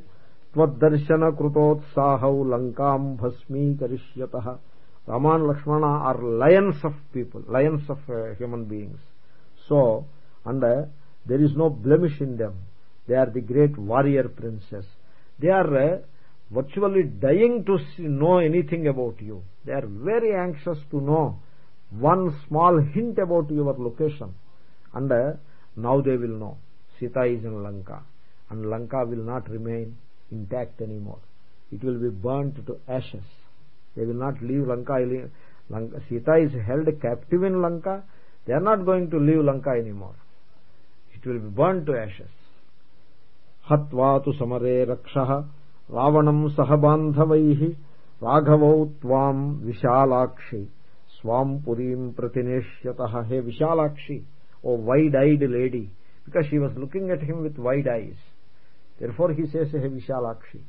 त्वद्दर्शनकृतोत्साहौ लङ्काम् भस्मीकरिष्यतः। रामान् Lakshmana are lions of people lions of human beings so and there is no blemish in them they are the great warrior princes they are virtually dying to know anything about you they are very anxious to know one small hint about your location and now they will know sita is in lanka and lanka will not remain intact anymore it will be burnt to ashes they will not leave lanka, lanka sita is held captive in lanka they are not going to leave lanka anymore it will be burnt to ashes हत्वा तु समरे रक्षः रावणम् सह बान्धवैः राघवौ त्वाम् विशालाक्षि स्वाम् पुरीम् प्रतिनेष्यतः हे Vishalakshi O wide-eyed lady, because she was looking at him with wide eyes. Therefore he says, Hey Vishalakshi.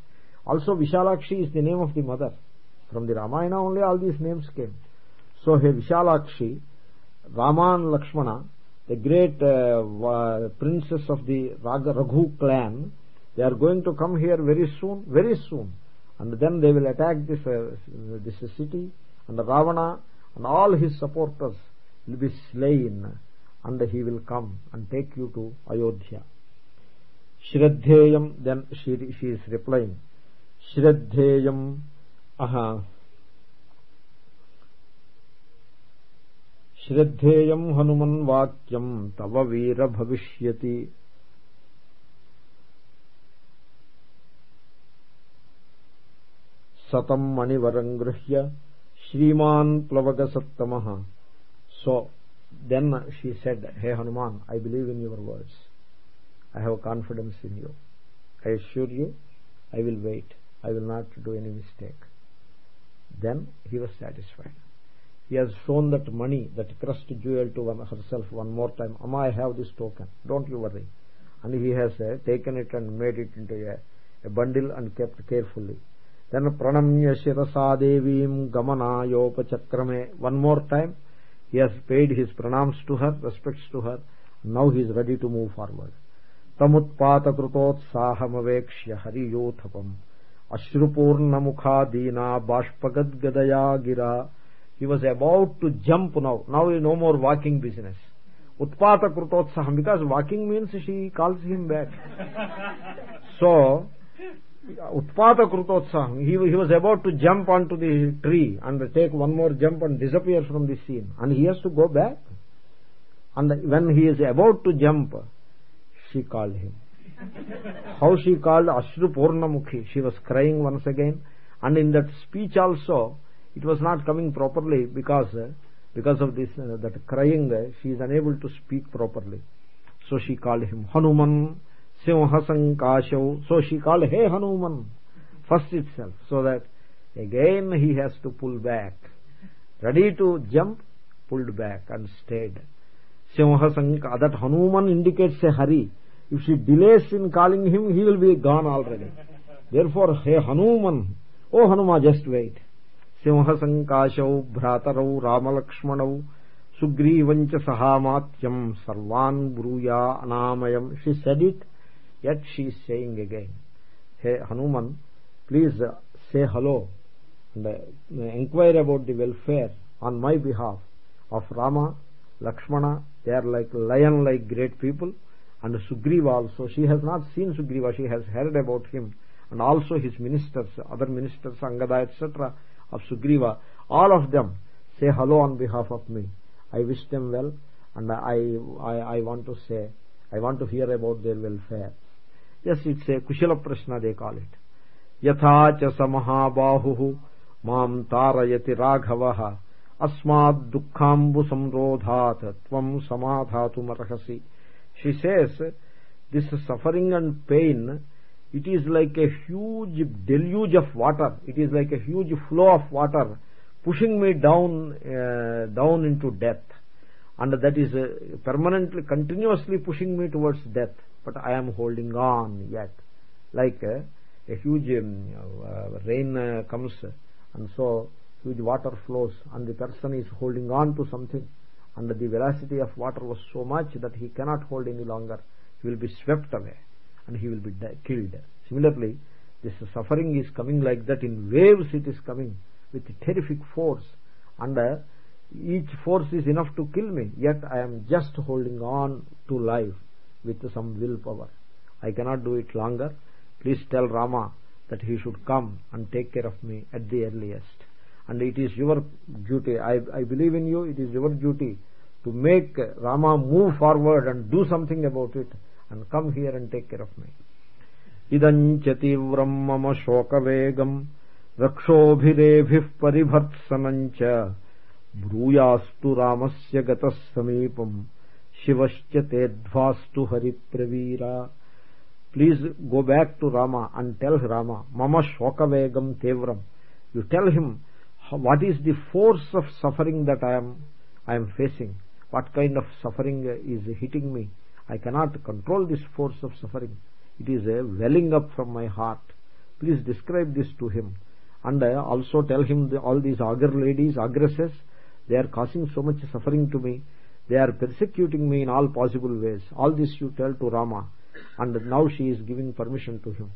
Also Vishalakshi is the name of the mother. From the Ramayana only all these names came. So Hey Vishalakshi, Rama and Lakshmana, the great uh, princes of the Raghu clan, they are going to come here very soon, very soon. And then they will attack this, uh, this city, and Ravana and all his supporters will be slain you to Ayodhya. Shraddheyam, then she, she is replying, Shraddheyam, aha, श्रद्धेयम् Hanuman वाक्यम् तव वीर भविष्यति सतम् मणिवरम् गृह्य श्रीमान् प्लवगसत्तमः सो then she said hey hanuman i believe in your words i have confidence in you i assure you I will wait. I will not do any mistake. Then he was satisfied. He has shown that money, that crest jewel to one, herself one more time. Amma, I have this token. Don't you worry. And he has uh, taken it and made it into a, a bundle and kept carefully. Then pranamya shirasa devim gamanayopachakrame. One more time, he has paid his pranams to her, respects to her. Now he is ready to move forward. तमुत्पातकृतोत्साहमवेक्ष्य हरियोथपम् अश्रुपूर्णमुखादीना बाष्पगद्गदया गिरा he was about to jump now now no more walking business utpata krutotsaham because walking means she calls him back so utpata krutotsaham he, he was about to jump onto the tree and take one more jump and disappear from the scene. And he has to go back. And when he is about to jump she called him. How she called ashru purnamukhi. She was crying once again. And in that speech also it was not coming properly because because of this uh, that crying uh, she is unable to speak properly. So she called him hanuman Simha Sankashau. So she called, Hey Hanuman, first itself, so that again he has to pull back. Ready to jump, pulled back and stayed. Simha Sankashau, that Hanuman indicates a hurry. If she delays in calling him, he will be gone already. Therefore, Hey Hanuman, Oh Hanuma, just wait. Simha Sankashau, Bhratarau, Ramalakshmanau, सुग्रीवं च सहामात्यं सर्वान् ब्रूया अनामयम् she said it yet she is saying again hey hanuman please uh, say hello and uh, inquire about the welfare on my behalf of rama lakshmana they are like lion like great people and sugriva also she has not seen sugriva she has heard about him and also his ministers other ministers angada etc of Sugriva, all of them say hello on behalf of me. I wish them well and I, I, I want to say, I want to hear about their welfare. Yes, it's a Kushala Prashna they call it. यथा च स महाबाहुः माम् तारयति राघवः अस्मात् दुःखाम्बु संरोधात् त्वम् समाधातुमर्हसि she says this suffering and pain it is like a huge deluge of water it is like a huge flow of water pushing me down uh, down into death and that is uh, permanently continuously pushing me towards death but i am holding on yet. Like uh, a huge um, uh, rain uh, comes and so huge water flows and the person is holding on to something and the velocity of water was so much that he cannot hold any longer. He will be swept away and he will be killed. Similarly this suffering is coming like that in waves. It is coming with terrific force and uh, each force is enough to kill me yet i am just holding on to life with some willpower i cannot do it longer please tell rama that he should come and take care of me at the earliest and it is your duty i i believe in you it is your duty to make rama move forward and do something about it and come here and take care of me इदञ्च तीव्रम् मम शोकवेगम् रक्षोभिरेभिः परिभर्त्सनम् च ब्रूयास्तु रामस्य गतः समीपम् shivashya tedvastu haripravira please go back to rama and tell rama mama shokavegam tevram you tell him what is the force of suffering that i am i am facing? What kind of suffering is hitting me? I cannot control this force of suffering. It is a welling up from my heart. Please describe this to him. And I also tell him all these agar ladies agresses they are causing so much suffering to me. They are persecuting me in all possible ways. All this you tell to Rama. And now she is giving permission to him.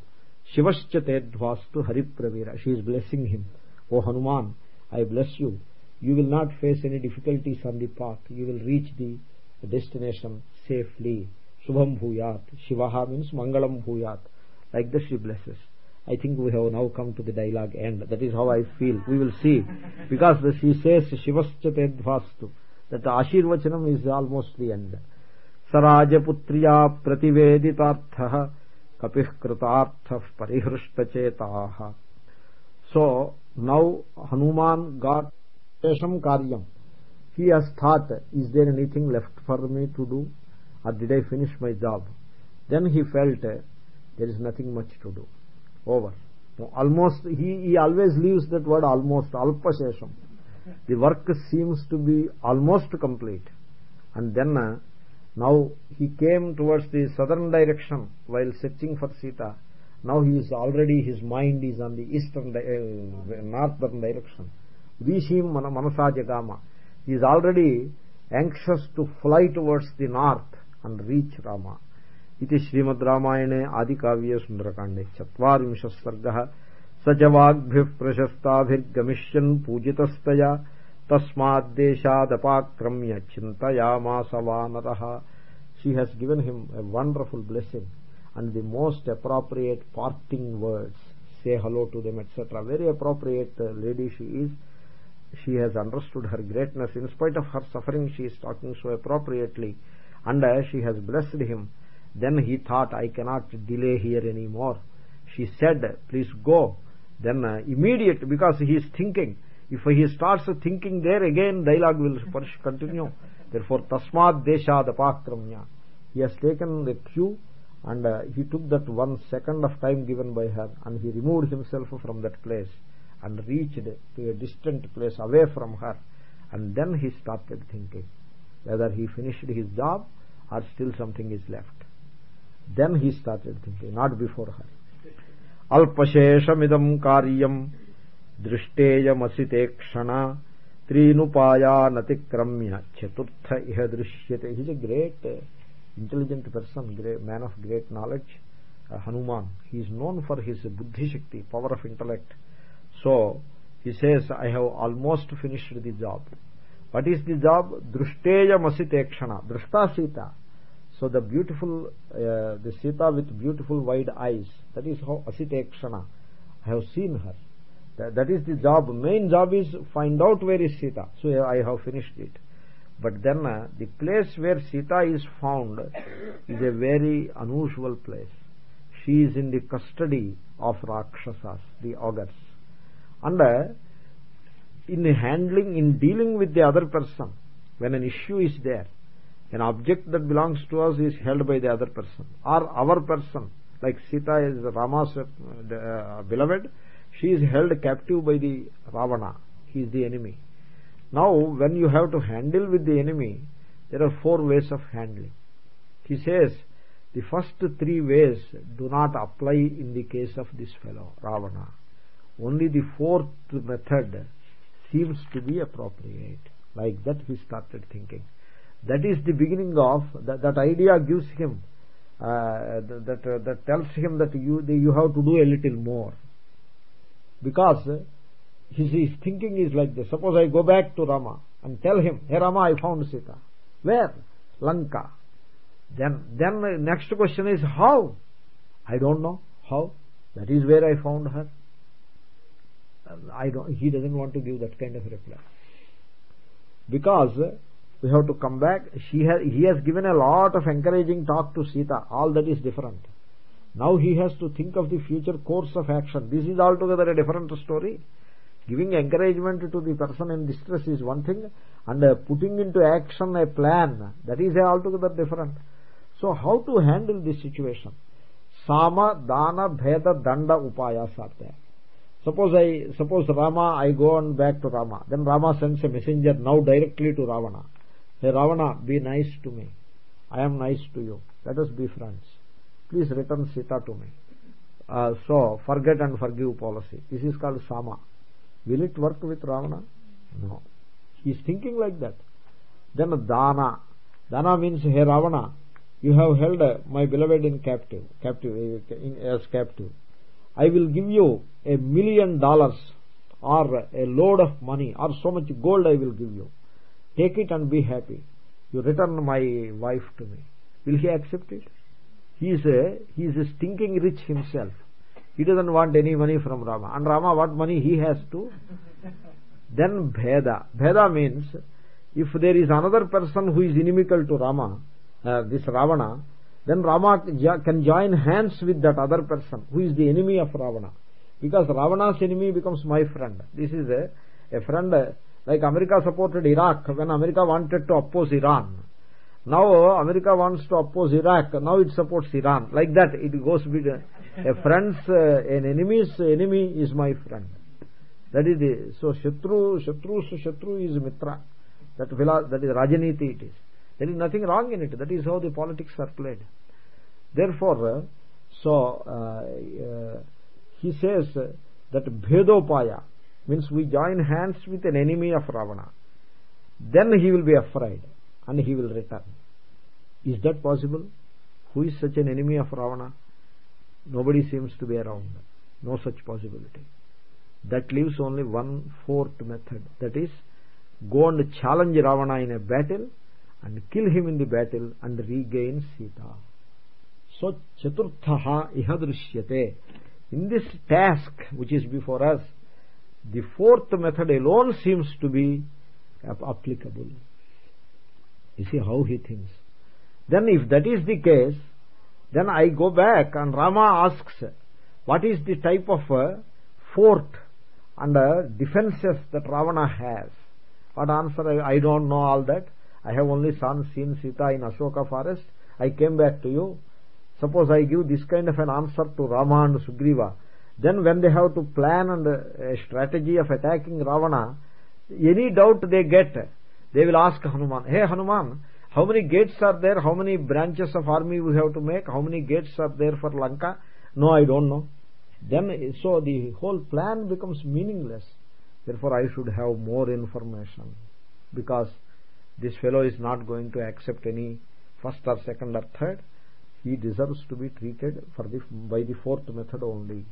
Shivascha tedvastu haripravira. She is blessing him. O Hanuman, I bless you. You will not face any difficulties on the path. You will reach the destination safely. Shubham Bhuyat. Shivaha means Mangalam Bhuyat. Like this she blesses. I think we have now come to the dialogue end. That is how I feel. We will see. Because she says Shivascha Tedvastu. That Ashirvachanam is almost the end. Sarajaputriya Prativeditaarthah Kapih Kritarthah Parihrushtachetāha. So, now Hanuman got Shesham Karyam. He has thought, is there anything left for me to do? or did I finish my job? Then he felt uh, there is nothing much to do. over almost he he always leaves that word almost alpashesham the work seems to be almost complete and then uh, now he came towards the southern direction while searching for sita now he is already his mind is on the eastern uh, northern direction vishim manasa jagama he is already anxious to fly towards the north and reach rama इति श्रीमद्रामायणे आदिकाव्ये सुन्दरकाण्डे चत्वारिंशः सर्गः स च वाग्भिः प्रशस्ताभिर्गमिष्यन् पूजितस्तया तस्माद्देशादपाक्रम्य चिन्तयामास वानरः she has given him a wonderful blessing and the most appropriate parting words say hello to them etc very appropriate uh, lady she is she has understood her greatness in spite of her suffering she is talking so appropriately and uh, she has blessed him then he thought i cannot delay here anymore she said please go then uh, immediate because he is thinking. If he starts thinking there again dialogue will continue. Therefore tasmad deshad apakramya. He has taken the cue and uh, he took that one second of time given by her and he removed himself from that place and reached to a distant place away from her. And then he started thinking whether he finished his job or still something is left. Then he started thinking not before her अल्पशेषमिदम् कार्यम् दृष्टेयमसिते क्षण। त्रीनुपायानतिक्रम्य चतुर्थ इह दृश्यते। He's a great intelligent person man of great knowledge Hanuman he is known for his बुद्धिशक्ति power of intellect so he says I have almost finished the job what is the job दृष्टेयमसिते क्षण दृष्टा Sita so the beautiful uh, the sita with beautiful wide eyes that is how asitekshana i have seen her. That, that is the job. Main job is find out where is sita. So i have finished it. But then uh, the place where sita is found is a very unusual place. She is in the custody of rakshasas the ogres and uh, in handling in dealing with the other person when an issue is there an object that belongs to us is held by the other person. Or our person like sita is rama's uh, beloved she is held captive by the ravana. He is the enemy. Now when you have to handle with the enemy there are four ways of handling. He says the first three ways do not apply in the case of this fellow ravana. Only the fourth method seems to be appropriate. Like that he started thinking that is the beginning of that, that idea gives him uh, that uh, that tells him that you you have to do a little more. Because his, his thinking is like this. Suppose i go back to rama and tell him hey rama i found sita. Where? Lanka. Then then the next question is how? I don't know. How? That is where i found her. I don't, he doesn't want to give that kind of reply. Because we have to come back, she has, he has given a lot of encouraging talk to Sita, all that is different. Now he has to think of the future course of action. This is altogether a different story. Giving encouragement to the person in distress is one thing, and uh, putting into action a plan, that is altogether different. So how to handle this situation? Sama, Dana, Bheda, Danda, Upayas are suppose i suppose rama i go on back to rama then rama sends a messenger now directly to ravana hey ravana be nice to me. I am nice to you. Let us be friends. Please return sita to me. Uh, so forget and forgive policy. This is called sama. Will it work with ravana? No. He is thinking like that. Then dana. Dana means hey ravana you have held my beloved in captive captive in, as captive. I will give you a million dollars or a load of money or so much gold I will give you. Take it and be happy. You return my wife to me. Will he accept it? He is a, he is a stinking rich himself. He doesn't want any money from Rama. And Rama, what money he has to? then Bheda. Bheda means if there is another person who is inimical to Rama, uh, this Ravana, then Rama can join hands with that other person who is the enemy of Ravana. Because Ravana's enemy becomes my friend. This is a, a friend like America supported Iraq when America wanted to oppose Iran. Now America wants to oppose Iraq. Now it supports Iran. Like that it goes with a friend's uh, an enemy's enemy is my friend that is the so shatru shatru's shatru is mitra that that is rajaniti it is there is nothing wrong in it that is how the politics are played therefore uh, so uh, uh, he says that bhedopaya means we join hands with an enemy of ravana. Then he will be afraid and he will return. Is that possible? Who is such an enemy of ravana? Nobody seems to be around. No such possibility. That leaves only one fourth method. That is go and challenge ravana in a battle and kill him in the battle and regain sita. So chaturthaha ihadrishyate in this task which is before us the fourth method alone seems to be applicable. You see how he thinks. Then if that is the case then i go back and rama asks what is the type of fort and defenses that ravana has? What answer? I, I don't know all that. I have only son seen sita in ashoka forest. I came back to you. Suppose i give this kind of an answer to rama and sugriva then when they have to plan and uh, a strategy of attacking ravana any doubt they get they will ask hanuman hey hanuman how many gates are there? How many branches of army we have to make? How many gates are there for lanka? No i don't know. Then so the whole plan becomes meaningless. Therefore i should have more information because this fellow is not going to accept any first or second or third. He deserves to be treated for the by the fourth method only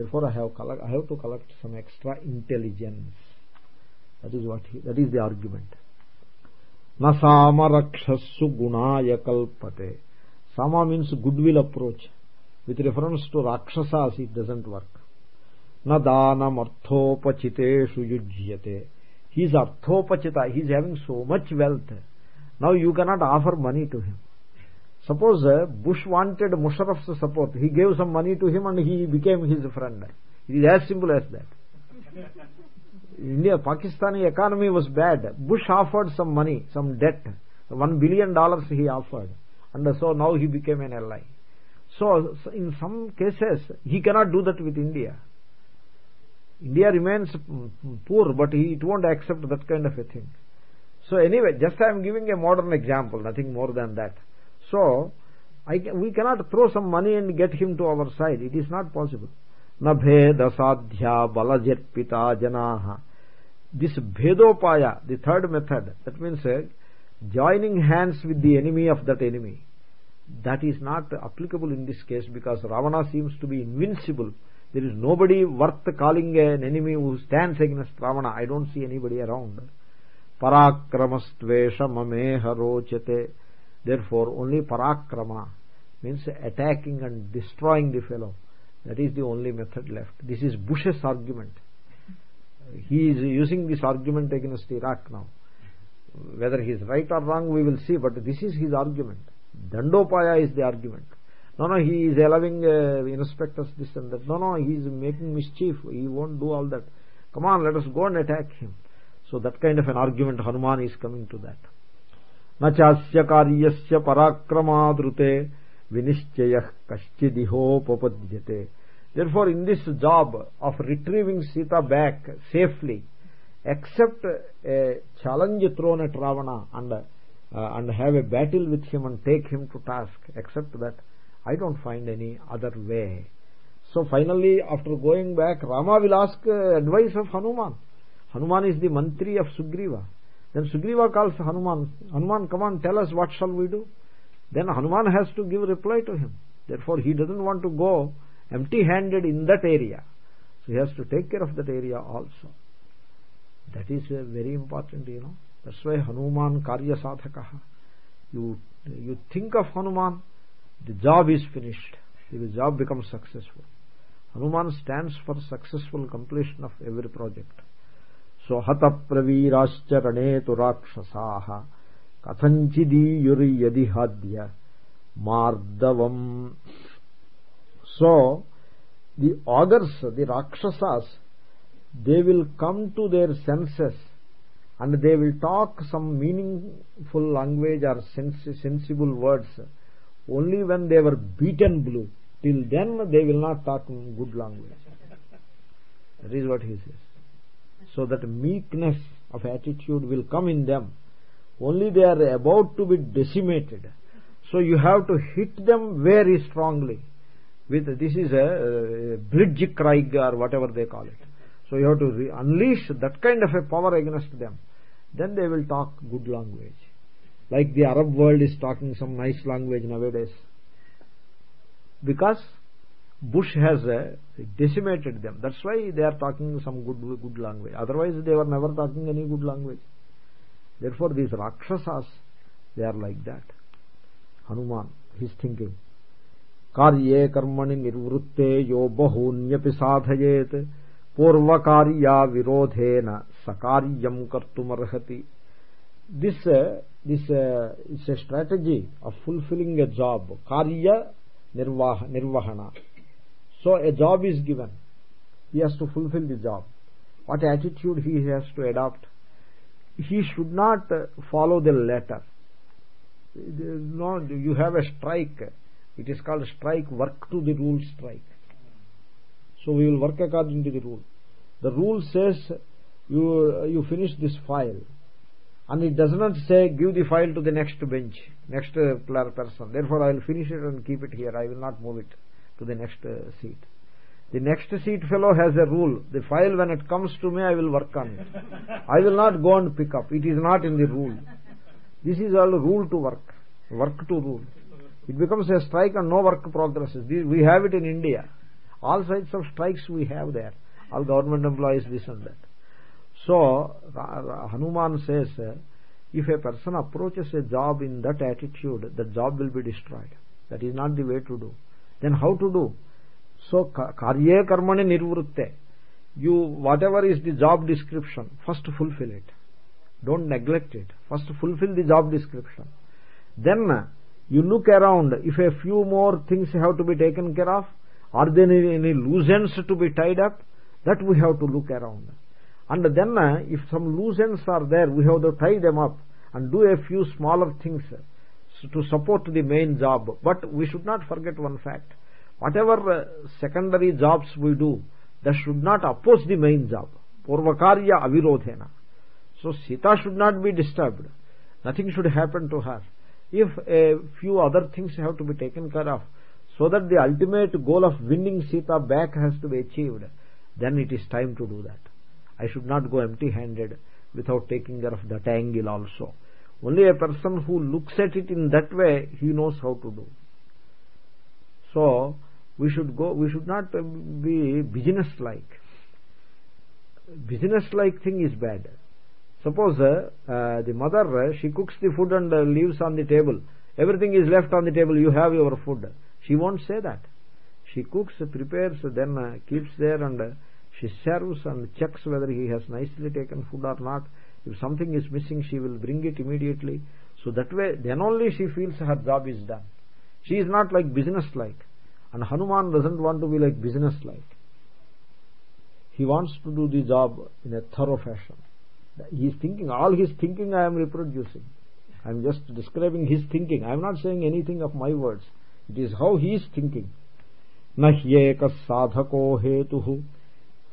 therefore i have collect, i have to collect some extra intelligence. That is what he, that is the argument. Na samarakshassu gunaya kalpate. Sama means goodwill approach. With reference to rakshasas it doesn't work. Na danam arthopachiteshu yujyate. He is arthopachita. He is having so much wealth. Now you cannot offer money to him suppose uh, bush wanted musharraf's support he gave some money to him and he became his friend it is as simple as that India, Pakistani economy was bad. Bush offered some money, some debt. One billion dollars he offered. And so now he became an ally. So in some cases, he cannot do that with India. India remains poor, but he, it won't accept that kind of a thing. So anyway, just I am giving a modern example, nothing more than that so we cannot throw some money and get him to our side. It is not possible. Na bheda sadhya balajarpita janaah this bhedopaya the third method that means uh, joining hands with the enemy of that enemy. That is not applicable in this case because ravana seems to be invincible. There is nobody worth calling an enemy who stands against ravana. I don't see anybody around. Parakramastvesha mameha rochate therefore only parakrama means attacking and destroying the fellow. That is the only method left. This is bush's argument. He is using this argument against iraq now. Whether he is right or wrong we will see but this is his argument. Dandopaya is the argument. No no he is allowing uh, inspectors this and that. No no he is making mischief. He won't do all that. Come on let us go and attack him. So that kind of an argument hanuman is coming to that न नास्य कार्य पराक्रमादृते, विनिश्चय कश्चिदिहोपपद्यते। Therefore in this job of retrieving Sita back safely except a challenge thrown at Ravana and and have a battle with him and take him to task except that I don't find any other way so finally after going back Rama will ask advice of Hanuman Hanuman is the mantri of Sugriva then sugriva calls hanuman hanuman come on tell us what shall we do? Then hanuman has to give reply to him. Therefore he doesn't want to go empty handed in that area. So he has to take care of that area also. That is very important you know. That's why hanuman karya sadhakah you you think of hanuman the job is finished. The job becomes successful. Hanuman stands for successful completion of every project rakshasaha kathanchidiyuri yadi hadya mardavam so the augurs the rakshasas they will come to their senses and they will talk some meaningful language or sens sensible words only when they were beaten blue till then they will not talk good language that is what he says so that meekness of attitude will come in them. Only they are about to be decimated. So you have to hit them very strongly with this is a, a bridge craig or whatever they call it. So you have to unleash that kind of a power against them. Then they will talk good language. Like the arab world is talking some nice language nowadays. Because bush has uh, decimated them that's why they are talking some good good language otherwise they were never talking any good language therefore these rakshasas they are like that hanuman his thinking कार्ये कर्मणि निर्वृत्ते यो बहून्यपि साधयेत् पूर्वकार्या विरोधेन सकार्यं कर्तुमर्हति this uh, this uh, is a strategy of fulfilling a job karya nirvah nirvahana so a job is given. He has to fulfill the job. What attitude he has to adopt? He should not uh, follow the letter. No you have a strike. It is called strike work to the rule strike. So we will work according to the rule. The rule says you you finish this file. And it does not say give the file to the next bench next uh, person. Therefore i will finish it and keep it here. I will not move it to the next uh, seat. The next seat fellow has a rule. The file when it comes to me i will work on it. I will not go and pick up. It is not in the rule. This is all rule to work. Work to rule. It becomes a strike and no work progresses. We have it in india. All sides of strikes we have there. All government employees this and that. So hanuman says if a person approaches a job in that attitude the job will be destroyed. That is not the way to do then how to do? So karye karmani nirvrutte. You whatever is the job description first fulfill it. Don't neglect it. First fulfill the job description. Then uh, you look around. If a few more things have to be taken care of are there any, any loose ends to be tied up? That we have to look around. And then uh, if some loose ends are there we have to tie them up and do a few smaller things to support the main job. But we should not forget one fact. Whatever uh, secondary jobs we do that should not oppose the main job. Purvakarya avirodhena. So sita should not be disturbed. Nothing should happen to her. If a few other things have to be taken care of so that the ultimate goal of winning sita back has to be achieved then it is time to do that. I should not go empty handed without taking care of that angle also only a person who looks at it in that way he knows how to do. So we should go we should not be business like business like thing is bad. Suppose uh, the mother uh, she cooks the food and uh, leaves on the table. Everything is left on the table you have your food. She won't say that. She cooks prepares then keeps there and she serves and checks whether he has nicely taken food or not if something is missing she will bring it immediately so that way then only she feels her job is done she is not like business like and hanuman doesn't want to be like business like he wants to do the job in a thorough fashion he is thinking all his thinking i am reproducing i am just describing his thinking i am not saying anything of my words it is how he is thinking न ह्येकः साधको हेतुः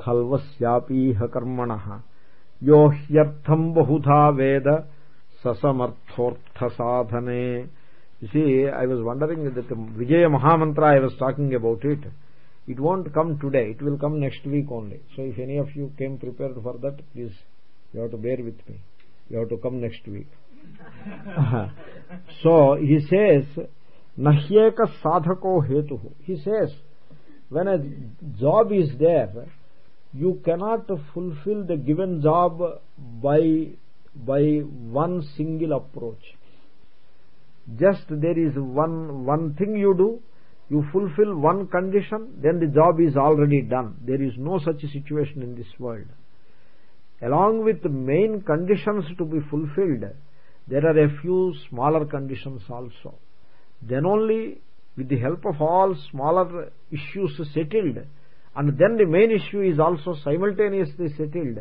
खल्वस्यापीह कर्मणः यो ह्यर्थम् बहुधा वेद ससमर्थोऽर्थसाधने you see i was wondering that the vijaya mahamantra i was talking about it it won't come today it will come next week only so if any of you came prepared for that please you have to bear with me you have to come next week so he says nahyeka sadhako hetu he says when a job is there you cannot fulfill the given job by by one single approach. Just there is one one thing you do you fulfill one condition then the job is already done. There is no such situation in this world. Along with the main conditions to be fulfilled there are a few smaller conditions also. Then only with the help of all smaller issues settled and then the main issue is also simultaneously settled.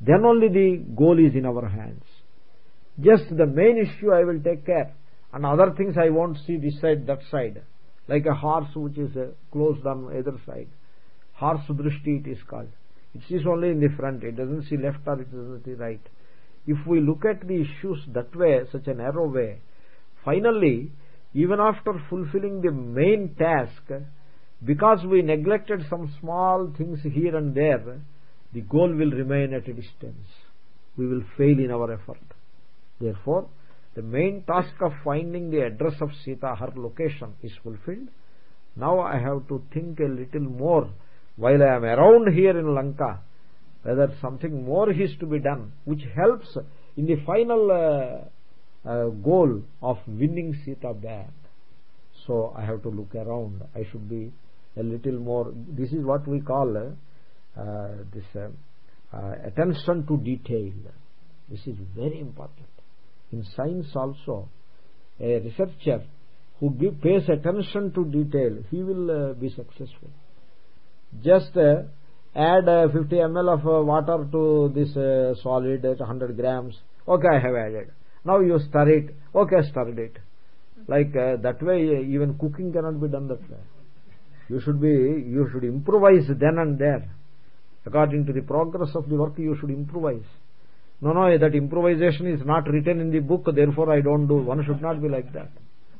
Then only the goal is in our hands. Just the main issue i will take care. And other things i won't see this side that side. Like a horse which is uh, closed on either side. Horse drishti it is called. It sees only in the front. It doesn't see left or it doesn't see right. If we look at the issues that way such a narrow way finally even after fulfilling the main task because we neglected some small things here and there the goal will remain at a distance. We will fail in our effort. Therefore the main task of finding the address of sita her location is fulfilled. Now i have to think a little more while i am around here in lanka whether something more is to be done which helps in the final uh, uh, goal of winning sita back so i have to look around. I should be a little more. This is what we call uh, this uh, uh, attention to detail. This is very important. In science also a researcher who give, pays attention to detail he will uh, be successful. Just uh, add uh, 50 ml of water to this solid at 100 grams. Okay i have added. Now you stir it. Okay stirred it. Like uh, that way even cooking cannot be done that way you should be you should improvise then and there. According to the progress of the work you should improvise. No no that improvisation is not written in the book therefore i don't do. One should not be like that.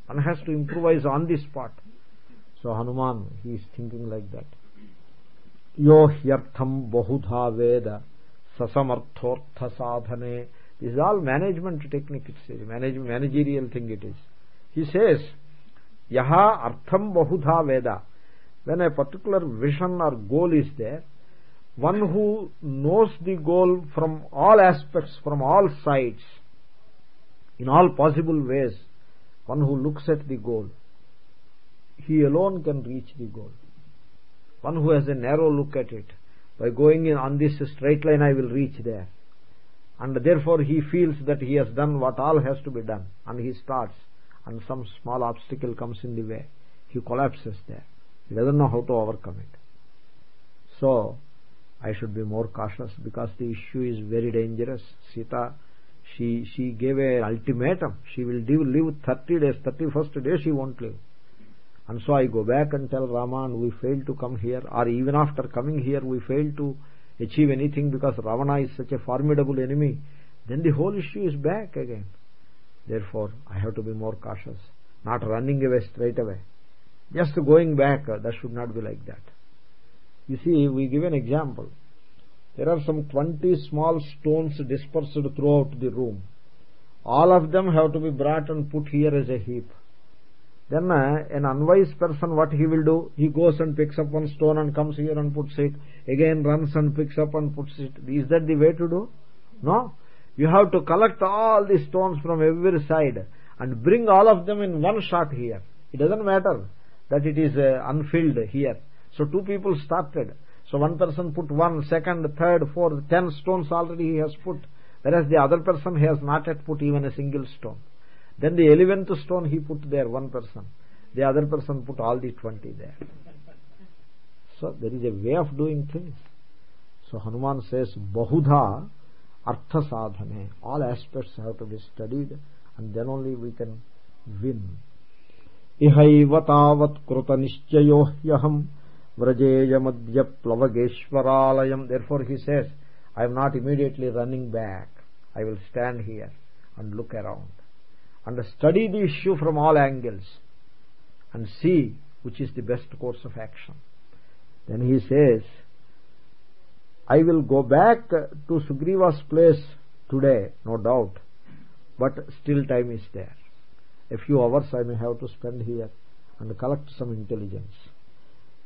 One has to improvise on the spot so hanuman he is thinking like that. Yo hyartham bahudha veda sasamarthortha sadhane. This is all management technique it manage, managerial thing it is. He says yaha artham bahudha veda when a particular vision or goal is there one who knows the goal from all aspects from all sides in all possible ways one who looks at the goal he alone can reach the goal. One who has a narrow look at it by going in on this straight line i will reach there. And therefore he feels that he has done what all has to be done. And he starts and some small obstacle comes in the way. He collapses there he doesn't know how to overcome it so I should be more cautious because the issue is very dangerous. Sita, she she gave a ultimatum. She will live, live 30 days, 31st day she won't live. And so I go back and tell Rama and we fail to come here or even after coming here we fail to achieve anything because Ravana is such a formidable enemy. Then the whole issue is back again. Therefore, I have to be more cautious. Not running away straight away. Just going back, that should not be like that. You see, we give an example. There are some 20 small stones dispersed throughout the room. All of them have to be brought and put here as a heap. Then uh, an unwise person, what he will do? He goes and picks up one stone and comes here and puts it. Again runs and picks up and puts it. Is that the way to do? No. You have to collect all the stones from every side and bring all of them in one shot here. It doesn't matter that it is uh, unfilled here so two people started. So one person put one, second, third, fourth, ten stones already he has put, whereas the other person has not yet put even a single stone. Then the eleventh stone he put there, one person. The other person put all the twenty there. So there is a way of doing things. So Hanuman says, Bahudha Artha Sadhane. All aspects have to be studied and then only we can win. Kruta nishchayo vrajeyamadya plavageshwaralayam therefore he says i am not immediately running back. I will stand here and look around and study the issue from all angles and see which is the best course of action. Then he says i will go back to sugriva's place today no doubt but still time is there a few hours i may have to spend here and collect some intelligence.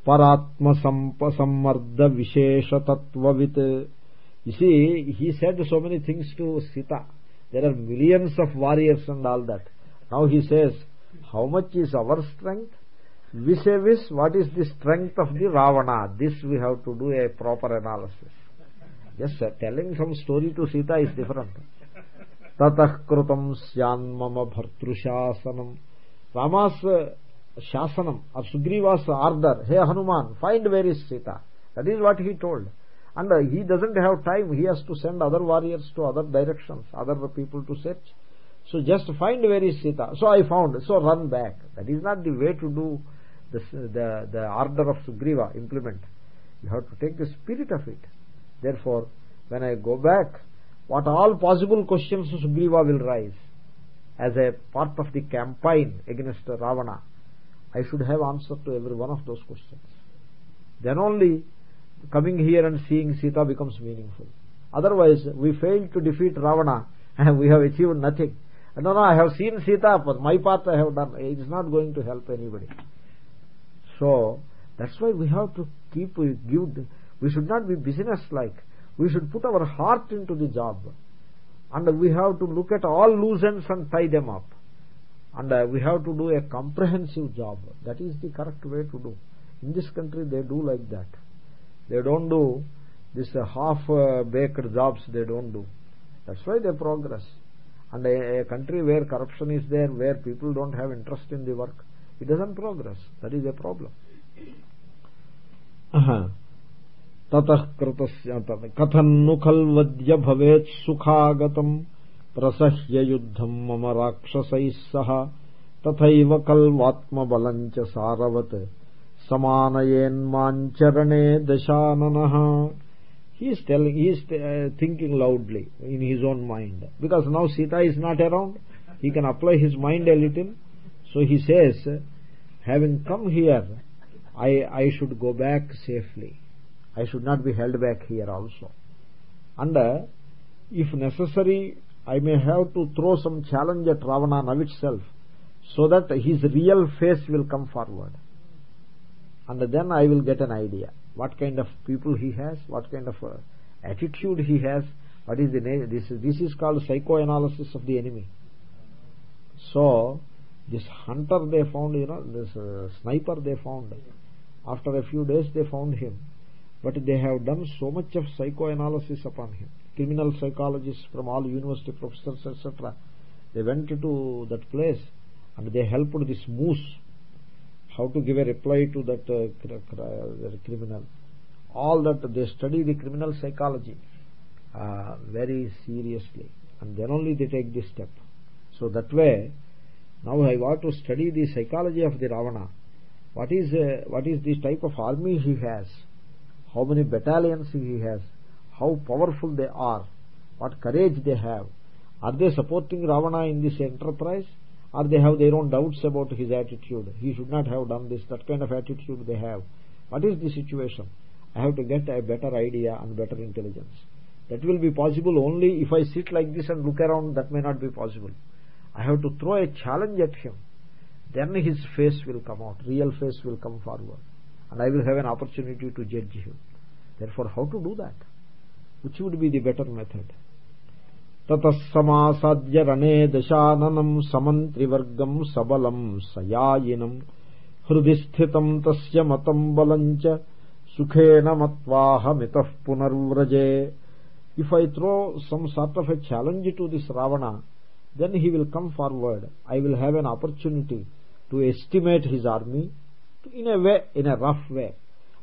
Paratma sammardha vishesha tattvavit you see he said so many things to sita. There are millions of warriors and all that. Now he says how much is our strength? Vis what is the strength of the ravana? This we have to do a proper analysis. Yes uh, telling some story to sita is different syan mama bhartrushasanam rama's uh, shasanam or Sugriva's order, hey Hanuman, find where is Sita. That is what he told. And uh, he doesn't have time, he has to send other warriors to other directions, other people to search. So just find where is Sita. So I found, so run back. That is not the way to do the, the, the order of Sugriva implement. You have to take the spirit of it. Therefore, when I go back, what all possible questions Sugriva will rise as a part of the campaign against Ravana, I should have answer to every one of those questions. Then only coming here and seeing Sita becomes meaningful. Otherwise, we fail to defeat Ravana and we have achieved nothing. No, no, I have seen Sita, but my part I have done. It is not going to help anybody. So, that's why we have to keep, give, we should not be business-like. We should put our heart into the job. And we have to look at all loose ends and tie them up. And uh, we have to do a comprehensive job. That is the correct way to do. In this country, they do like that. They don't do this uh, half-baked uh, jobs, they don't do. That's why they progress. And a, a country where corruption is there, where people don't have interest in the work, it doesn't progress. That is a problem. ततः कृतस्य कथन्नु खल्वद्य भवेत् सुखागतम् प्रसह्य युद्धम् मम राक्षसैः सह तथैव कल्वात्मबलम् च सारवत् समानयेन्माञ्चरणे दशाननः he is telling he is uh, thinking loudly in his own mind because now sita is not around he can apply his mind a little so he says having come here i i should go back safely i should not be held back here also. And uh, if necessary i may have to throw some challenge at ravana now itself so that his real face will come forward. And then i will get an idea what kind of people he has what kind of uh, attitude he has what is the name this this is called psychoanalysis of the enemy. So this hunter they found you know this uh, sniper they found. After a few days they found him but they have done so much of psychoanalysis upon him. Criminal psychologists from all university professors etc they went to that place and they helped this moose. How to give a reply to that uh, criminal. All that they study the criminal psychology uh, very seriously. And then only they take this step. So that way now i want to study the psychology of the ravana. What is uh, what is this type of army he has how many battalions he has? How powerful they are? What courage they have? Are they supporting ravana in this enterprise? Or they have their own doubts about his attitude? He should not have done this. That kind of attitude they have. What is the situation? I have to get a better idea and better intelligence. That will be possible only if i sit like this and look around. That may not be possible. I have to throw a challenge at him. Then his face will come out. Real face will come forward and i will have an opportunity to judge him therefore how to do that which would be the better method ततः रणे दशाननम् समन्त्रिवर्गम् सबलम् सयायिनम् हृदि स्थितम् तस्य मतम् बलम् च सुखेन मत्वाहमितः पुनर्व्रजे if i throw some sort of a challenge to this ravana then he will come forward i will have an opportunity to estimate his army in a way in a rough way.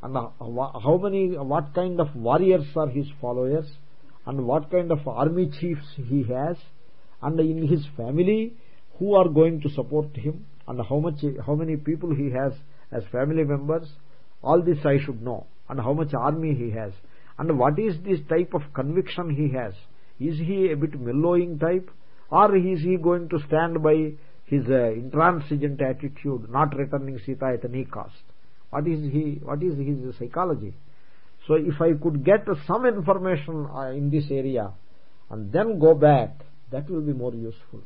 And how many what kind of warriors are his followers? And what kind of army chiefs he has? And in his family who are going to support him? And how much how many people he has as family members? All this i should know. And how much army he has? And what is this type of conviction he has? Is he a bit mellowing type? Or is he going to stand by his uh, intransigent attitude not returning sita at any cost. What is he what is his psychology? So if i could get some information uh, in this area and then go back that will be more useful.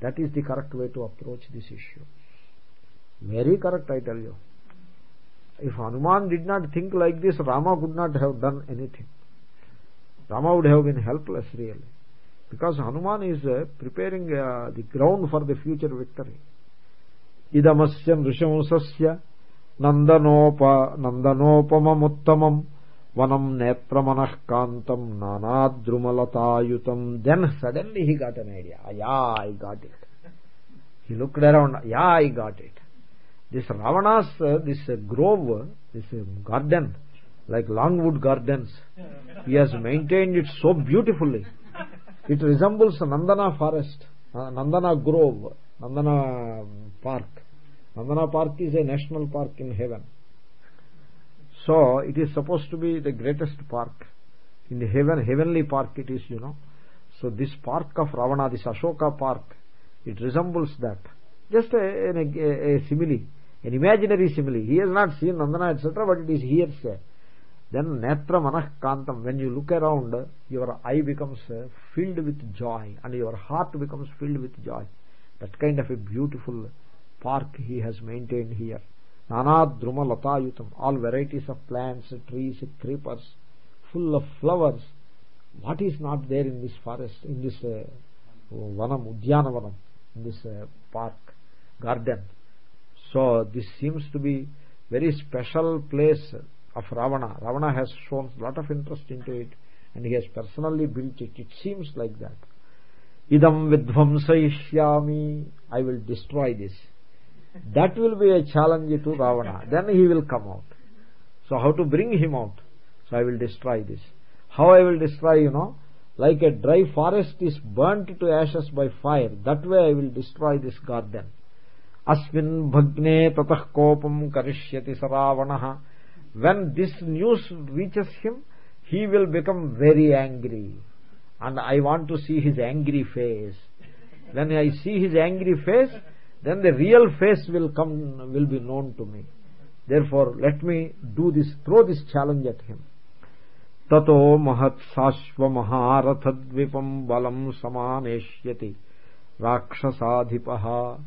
That is the correct way to approach this issue. Very correct i tell you. If hanuman did not think like this rama could not have done anything. Rama would have been helpless really because hanuman is uh, preparing uh, the ground for the future victory. Idamasya nrishamsasya nandanopa nandanopamamuttamam vanam netramanah kantam nanadrumalatayutam. Then suddenly he got an idea. Ah, yeah i got it. He looked around. Yeah i got it. This ravana's uh, this uh, grove this uh, garden like longwood gardens he has maintained it so beautifully it resembles nandana forest uh, nandana grove nandana um, park Nandana Park is a national park in heaven. So it is supposed to be the greatest park. In the heaven, heavenly park it is, you know. So this park of Ravana, this Ashoka Park, it resembles that. Just a, simile, an imaginary simile. He has not seen Nandana, etc., but it is hearsay. Then netra manah kantam, when you look around, your eye becomes uh, filled with joy and your heart becomes filled with joy. That kind of a beautiful park he has maintained here. Nanadruma latayutam, all varieties of plants, trees, creepers, full of flowers. What is not there in this forest, in this uh, vanam, Vanam, in this uh, park, garden? So this seems to be very special place of Ravana. Ravana has shown lot of interest into it and he has personally built it. It seems like that. Idam vidvamsayishyami, I will destroy this that will be a challenge to Ravana. Then he will come out. So how to bring him out? So I will destroy this. How I will destroy, you know, like a dry forest is burnt to ashes by fire. That way I will destroy this garden. Asmin bhagne tatah kopam karishyati saravanaha. When this news reaches him, he will become very angry. And I want to see his angry face. When I see his angry face, then the real face will come will be known to me therefore let me do this throw this challenge at him tato mahat sashva maharathadvipam balam samaneshyati rakshasadhipaha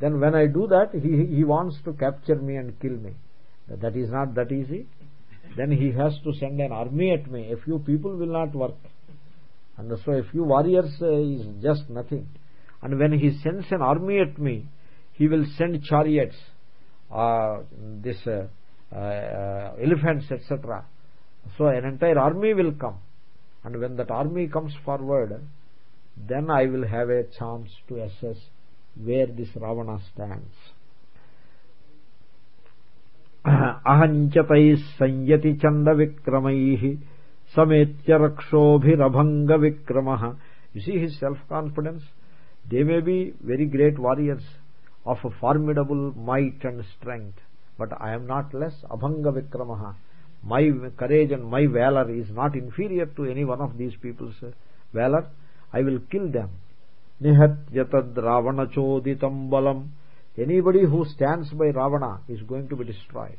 then when i do that he he wants to capture me and kill me that is not that easy. Then he has to send an army at me. A few people will not work. And so a few warriors uh, is just nothing. And when he sends an army at me he will send chariots uh, this uh, uh, elephants etc so an entire army will come. And when that army comes forward then i will have a chance to assess where this ravana stands अहम् च तैः संयति चन्दविक्रमैः समेत्य Vikram you see he's self confidence they may be very great very of a formidable might and strength but I am not less abhang विक्रम my courage and my valor is not inferior to any one of these people's valor i will kill them nihat yatad ravana choditam balam anybody who stands by ravana is going to be destroyed.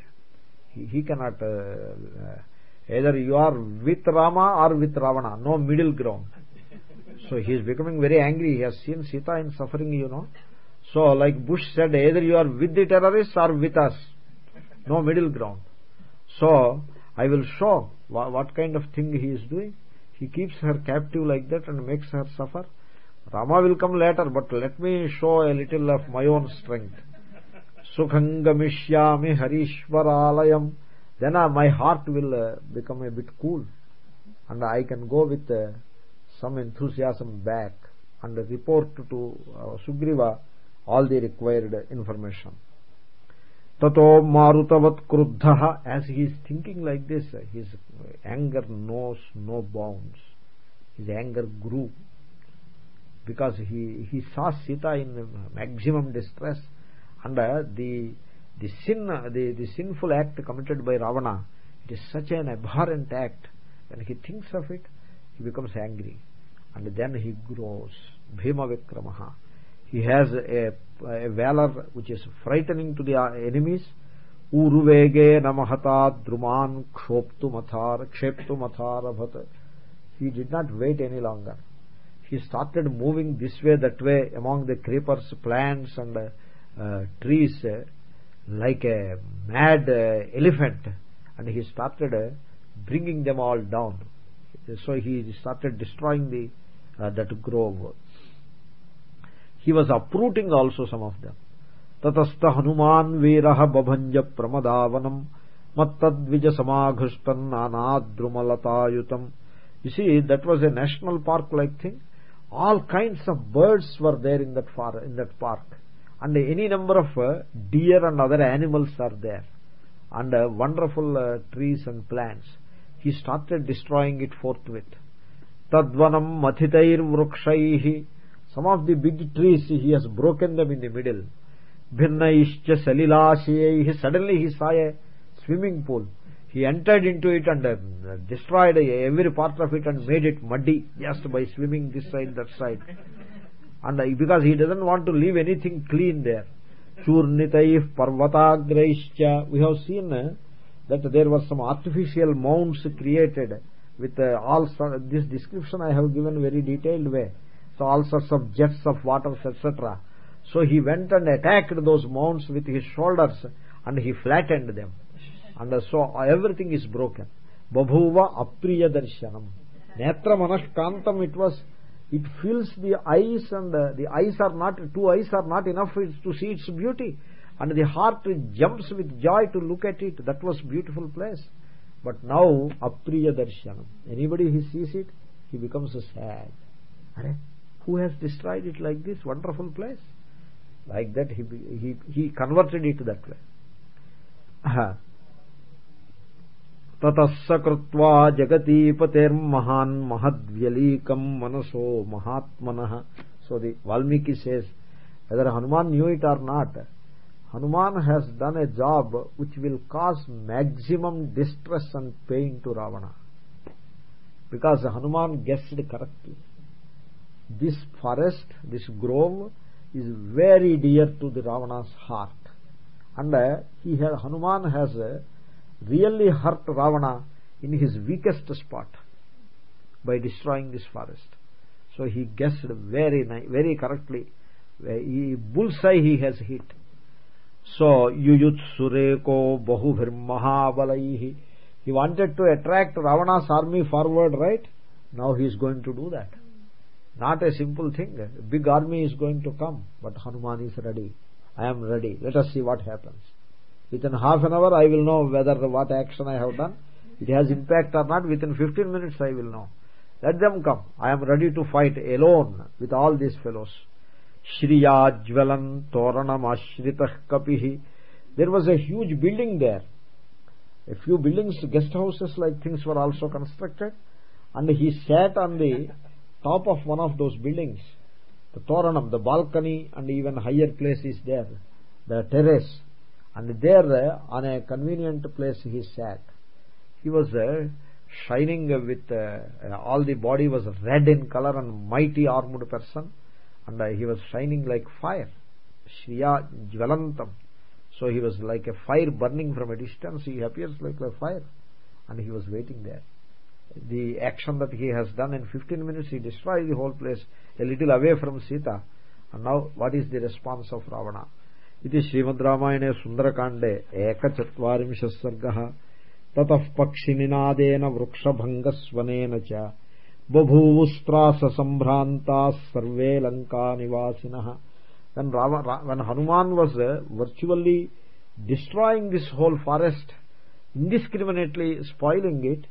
He, he cannot uh, uh, either you are with rama or with ravana. No middle ground. So he is becoming very angry. He has seen sita in suffering you know. So like bush said either you are with the terrorists or with us. No middle ground. So i will show what kind of thing he is doing. He keeps her captive like that and makes her suffer rama will come later but let me show a little of my own strength. Sukhangamishyami harishwaralayam then uh, my heart will uh, become a bit cool and i can go with uh, some enthusiasm back and report to uh, sugriva all the required information. Tato marutavat kruddha as he is thinking like this his anger knows no bounds. His anger grew because he he saw sita in maximum distress. And uh, the the sin the the sinful act committed by ravana it is such an abhorrent act. When he thinks of it he becomes angry. And then he grows. Bhima vikramaha. He has a, a valor which is frightening to the enemies. Uruvege namahata druman kshoptumathar ksheptumatharabhat he did not wait any longer he started moving this way that way among the creepers plants and uh, trees uh, like a mad uh, elephant. And he started uh, bringing them all down. So he started destroying the uh, that grove. He was uprooting also some of them. Tatastha hanuman veerah babhanja pramadavanam mattadvija samaghustan anadrumalatayutam you see that was a national park like thing all kinds of birds were there in that far in that park. And any number of uh, deer and other animals are there. And uh, wonderful uh, trees and plants. He started destroying it forthwith. Tadvanam mathitair vrukshaihi. Some of the big trees he has broken them in the middle. Bhinnaischa salilashayaihi suddenly he saw a swimming pool he entered into it and uh, destroyed every part of it and made it muddy just by swimming this side that side. And uh, because he doesn't want to leave anything clean there. Churnitaih parvatagraischa we have seen uh, that there were some artificial mounds created with uh, all this description i have given very detailed way. So all sorts of jets of waters etc so he went and attacked those mounds with his shoulders and he flattened them and so everything is broken. Babhuva apriya darshanam netra manaskantam it was it fills the eyes and the, the eyes are not two eyes are not enough to see its beauty. And the heart jumps with joy to look at it. That was beautiful place. But now apriya darshanam anybody he sees it he becomes sad. Who has destroyed it like this? Wonderful place. Like that he he he converted it to that way uh-huh. ततः जगतीपतेर्महान् महद्व्यलीकम् मनसो महात्म so the Valmiki says whether Hanuman knew it or not Hanuman has done a job which will cause maximum distress and pain to Ravana because Hanuman guessed correctly this forest this grove is very dear to the Ravana's heart and he he Hanuman really hurt ravana in his weakest spot by destroying this forest. So he guessed very very correctly he, bullseye he has hit. So yuyutsureko bahubhir mahabalaihi. He wanted to attract ravana's army forward right? Now he is going to do that. Not a simple thing. A big army is going to come but hanuman is ready. I am ready. Let us see what happens within half an hour i will know whether what action i have done. It has impact or not within 15 minutes i will know. Let them come. I am ready to fight alone with all these fellows. Shriya jvalan toranam ashritah kapih there was a huge building there. A few buildings guest houses like things were also constructed. And he sat on the top of one of those buildings. The toranam the balcony and even higher place is there. The terrace and there uh, on a convenient place he sat. He was uh, shining with uh, all the body was red in color and mighty armed person. And he was shining like fire. Shriya jvalantam so he was like a fire burning from a distance. He appears like a fire. And he was waiting there. The action that he has done in 15 minutes he destroyed the whole place a little away from sita. And now what is the response of ravana इति श्रीमद्रामायणे सुन्दरकाण्डे एकचत्वारिंशः सर्गः ततः पक्षिनिनादेन वृक्षभङ्गस्वनेन च बभूवुस्त्राससम्भ्रान्ताः सर्वे लङ्कानिवासिनः when Rava, when Hanuman was uh, virtually destroying this whole forest, indiscriminately spoiling it,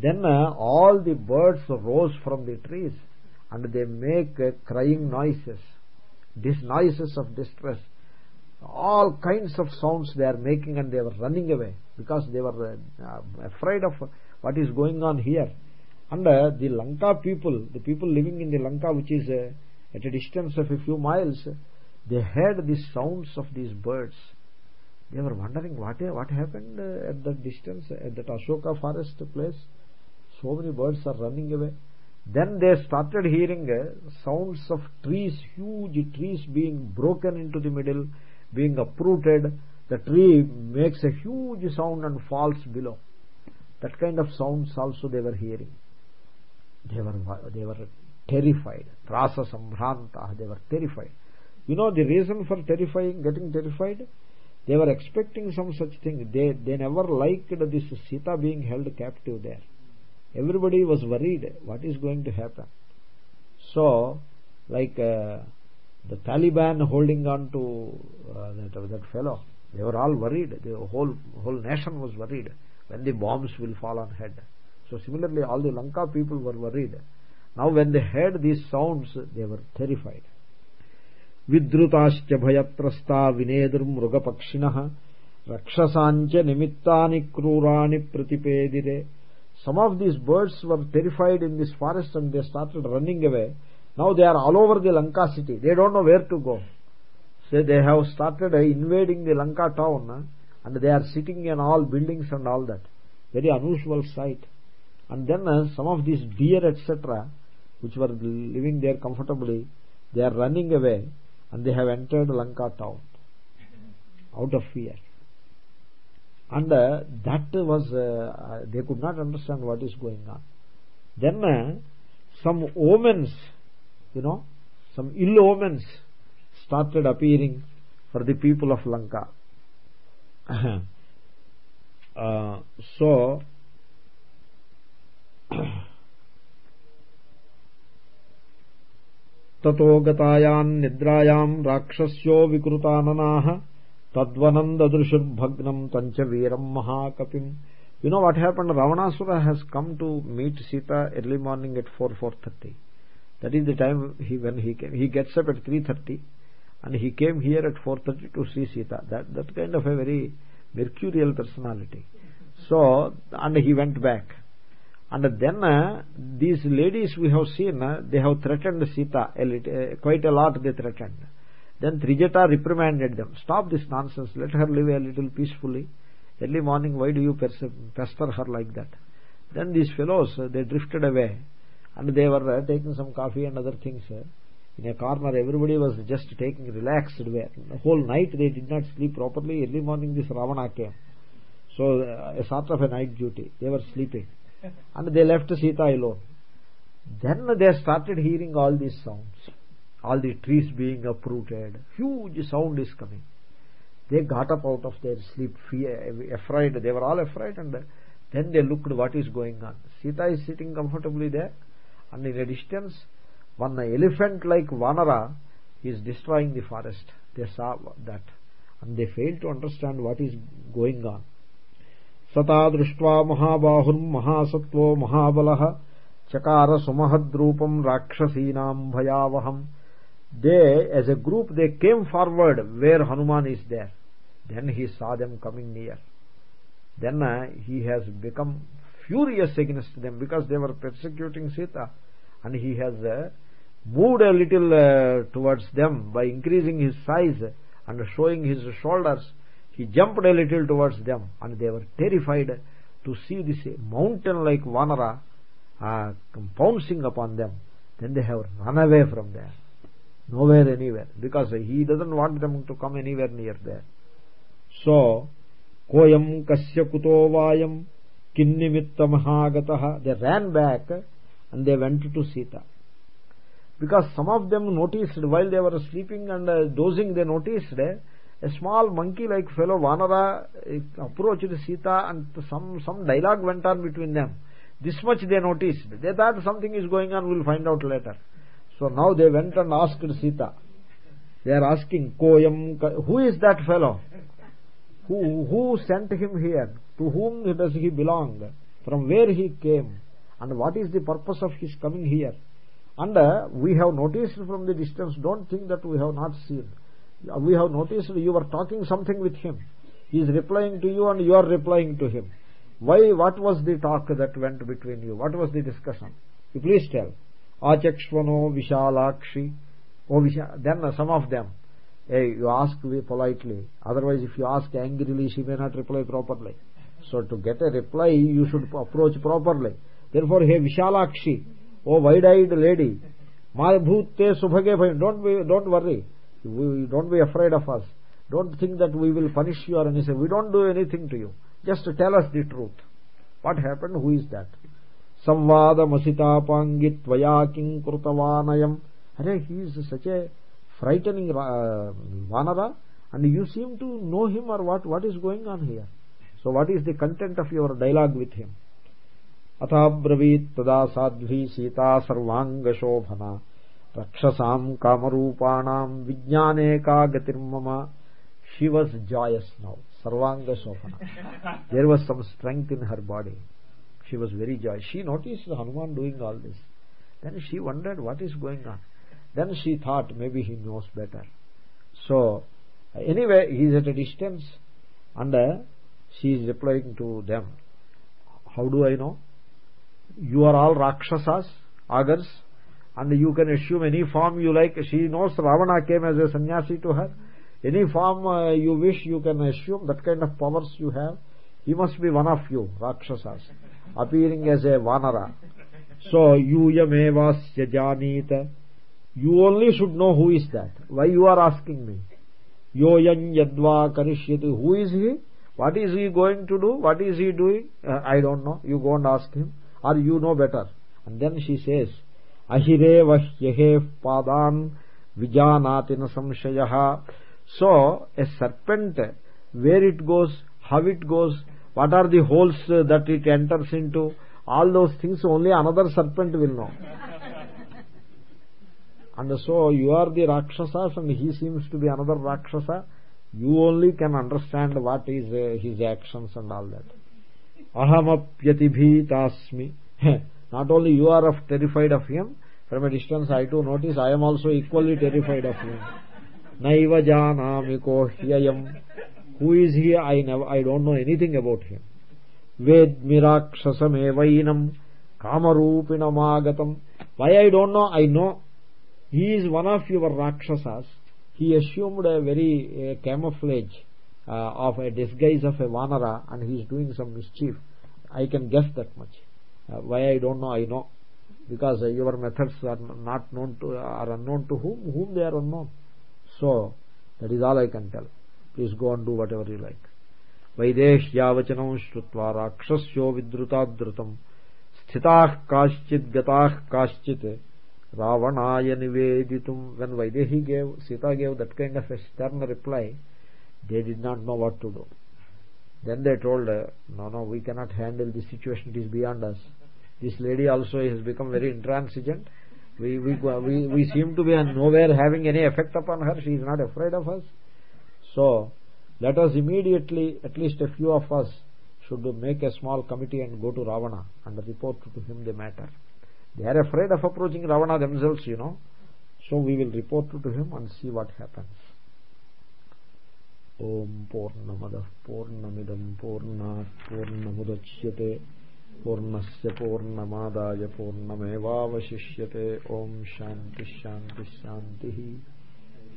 then uh, all the birds rose from the trees and they make uh, crying noises, these noises of distress all kinds of sounds they are making and they were running away because they were uh, afraid of what is going on here. And uh, the lanka people the people living in the lanka which is uh, at a distance of a few miles they heard the sounds of these birds. They were wondering what what happened at that distance at that ashoka forest place. So many birds are running away. Then they started hearing sounds of trees huge trees being broken into the middle being uprooted the tree makes a huge sound and falls below. That kind of sounds also they were hearing. They were they were terrified. Rasa sambhranta they were terrified. You know the reason for terrifying getting terrified? They were expecting some such thing. They they never liked this sita being held captive there. Everybody was worried what is going to happen? So like uh, the Taliban holding on to uh, that, that fellow they were all worried the whole whole nation was worried when the bombs will fall on head so similarly all the Lanka people were worried now when they heard these sounds they were terrified विद्रुताश्च भयत्रस्ता विनेदुर्मृगपक्षिणः रक्षसाञ्च निमित्तानि क्रूराणि प्रतिपेदिरे some of these birds were terrified in this forest and they started running away now they are all over the lanka city. They don't know where to go. So they have started invading the lanka town and they are sitting in all buildings and all that. Very unusual sight. And then uh, some of these deer etc which were living there comfortably they are running away and they have entered lanka town. Out of fear. And uh, that was uh, they could not understand what is going on. Then uh, some omens you know some ill omens started appearing for the people of lanka uh, so ततो गतायान्निद्रायां राक्षस्यो विकृताननाः तद्वनं ददृशुर्भग्नं तञ्च वीरं महाकपिम् you know what happened ravanasura has come to meet sita early morning at 4 4:30 that is the time he when he came. He gets up at 3:30 and he came here at 4:30 to see sita. That that kind of a very mercurial personality. So and he went back. And then uh, these ladies we have seen uh, they have threatened sita a little, uh, quite a lot they threatened. Then trijata reprimanded them. Stop this nonsense. Let her live a little peacefully. Early morning why do you pester her like that? Then these fellows uh, they drifted away and they were uh, taking some coffee and other things uh, in a corner. Everybody was just taking relaxed way. The whole night they did not sleep properly. Early morning this ravana came. So a sort of a night duty. They were sleeping. And they left Sita alone. Then they started hearing all these sounds, all the trees being uprooted, huge sound is coming. They got up out of their sleep, fear, afraid. They were all afraid, and then they looked what is going on. Sita is sitting comfortably there, and in a distance, one elephant like Vanara is destroying the forest. They saw that, and they failed to understand what is going on. सता दृष्ट्वा महाबाहुर्महासत्त्वो महाबलः चकार सुमहद्रूपम् राक्षसीनाम् भयावहम् they as a group they came forward where hanuman is there then he saw them coming near then uh, he has become furious against them because they were persecuting sita. And he has uh, moved a little uh, towards them by increasing his size and showing his shoulders. He jumped a little towards them and they were terrified to see this mountain like vanara uh, pouncing upon them. Then they have run away from there. Nowhere anywhere. Because he doesn't want them to come anywhere near there. So koyam kasya kuto vayam kinnimitta mahagatah they ran back and they went to sita because some of them noticed while they were sleeping and uh, dozing they noticed uh, a small monkey like fellow vanara approached sita and some some dialogue went on between them this much they noticed they thought something is going on we'll find out later so now they went and asked sita they are asking koyam who is that fellow who who sent him here to whom does he belong? From where he came. And what is the purpose of his coming here? And uh, we have noticed from the distance don't think that we have not seen. We have noticed you were talking something with him. He is replying to you and you are replying to him. Why what was the talk that went between you? What was the discussion? You please tell. Achakshvano vishalakshi. Oh visha then some of them. Hey you ask me politely. Otherwise if you ask angrily she may not reply properly so to get a reply you should approach properly. Therefore he vishalakshi oh wide eyed lady my subhage bhai don't be don't worry. Don't be afraid of us. Don't think that we will punish you or anything. We don't do anything to you. Just tell us the truth. What happened? Who is that? సంవాదమసితాపాంగి త్వయా కిం కృతవానయం అరే he's such a frightening వానరా vanara, and you seem to know him, or what? What is going on here? so what is the content of your dialogue with him अथाब्रवीत् तदा Sadhvi Sita सर्वाङ्गशोभना rakshasam kamaroopanam vijnane ka gatirmama she was joyous now sarvanga shofana there was some strength in her body she was very joyous she noticed hanuman doing all this then she wondered what is going on then she thought maybe he knows better so anyway he is at a distance and uh, she is replying to them. How do i know? You are all rakshasas agars and you can assume any form you like. She knows ravana came as a sannyasi to her. Any form uh, you wish you can assume that kind of powers you have. He must be one of you rakshasas appearing as a vanara. So you yuyamevasya janita. You only should know who is that. Why you are asking me? Yoyan yadva karishyati who is he what is he going to do? What is he doing? Uh, i don't know. You go and ask him. Or you know better. And then she says ahire vahyehe padan vijanatina samshayah. So a serpent where it goes how it goes what are the holes that it enters into all those things only another serpent will know. And so you are the rakshasas and he seems to be another rakshasa you only can understand what is uh, his actions and all that aham ahamapyatibhitasmi not only you are of terrified of him from a distance i too notice i am also equally terrified of him naiva janami ko hyayam who is he i never i don't know anything about him vedmirakshasamevainam kamarupinamagatam why i don't know i know he is one of your rakshasas he assumed a very uh, camouflage uh, of a disguise of a vanara and he is doing some mischief. I can guess that much. Uh, why i don't know. I know because uh, your methods are not known to are unknown to whom whom they are unknown. So that is all i can tell. Please go and do whatever you like. वैदेश्यावचनम् श्रुत्वा राक्षस्यो विद्रुताद्रुतम् स्थिताः काश्चिद्गताः काश्चित् ravanaya niveditum when vaidehi gave sita gave that kind of a stern reply they did not know what to do. Then they told her, no no we cannot handle this situation it is beyond us. This lady also has become very intransigent. We we we, we seem to be nowhere having any effect upon her. She is not afraid of us. So let us immediately at least a few of us should make a small committee and go to ravana and report to him the matter they are afraid of approaching ravana themselves you know so we will report to him and see what happens ॐ पूर्णमदः पूर्णमिदं पूर्णात् पूर्णमुदच्यते पूर्णस्य पूर्णमादाय पूर्णमेवावशिष्यते ॐ शान्तिश्शान्तिश्शान्तिः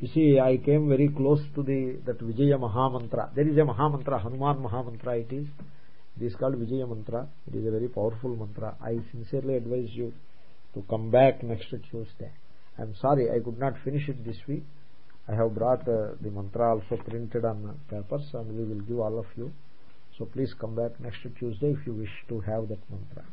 you see i came very close to the that vijaya mahamantra there is a mahamantra hanuman mahamantra it is it is called vijaya mantra. It is a very powerful mantra. I sincerely advise you to come back next tuesday. I am sorry i could not finish it this week. I have brought uh, the mantra also printed on papers and we will give all of you. So please come back next tuesday if you wish to have that mantra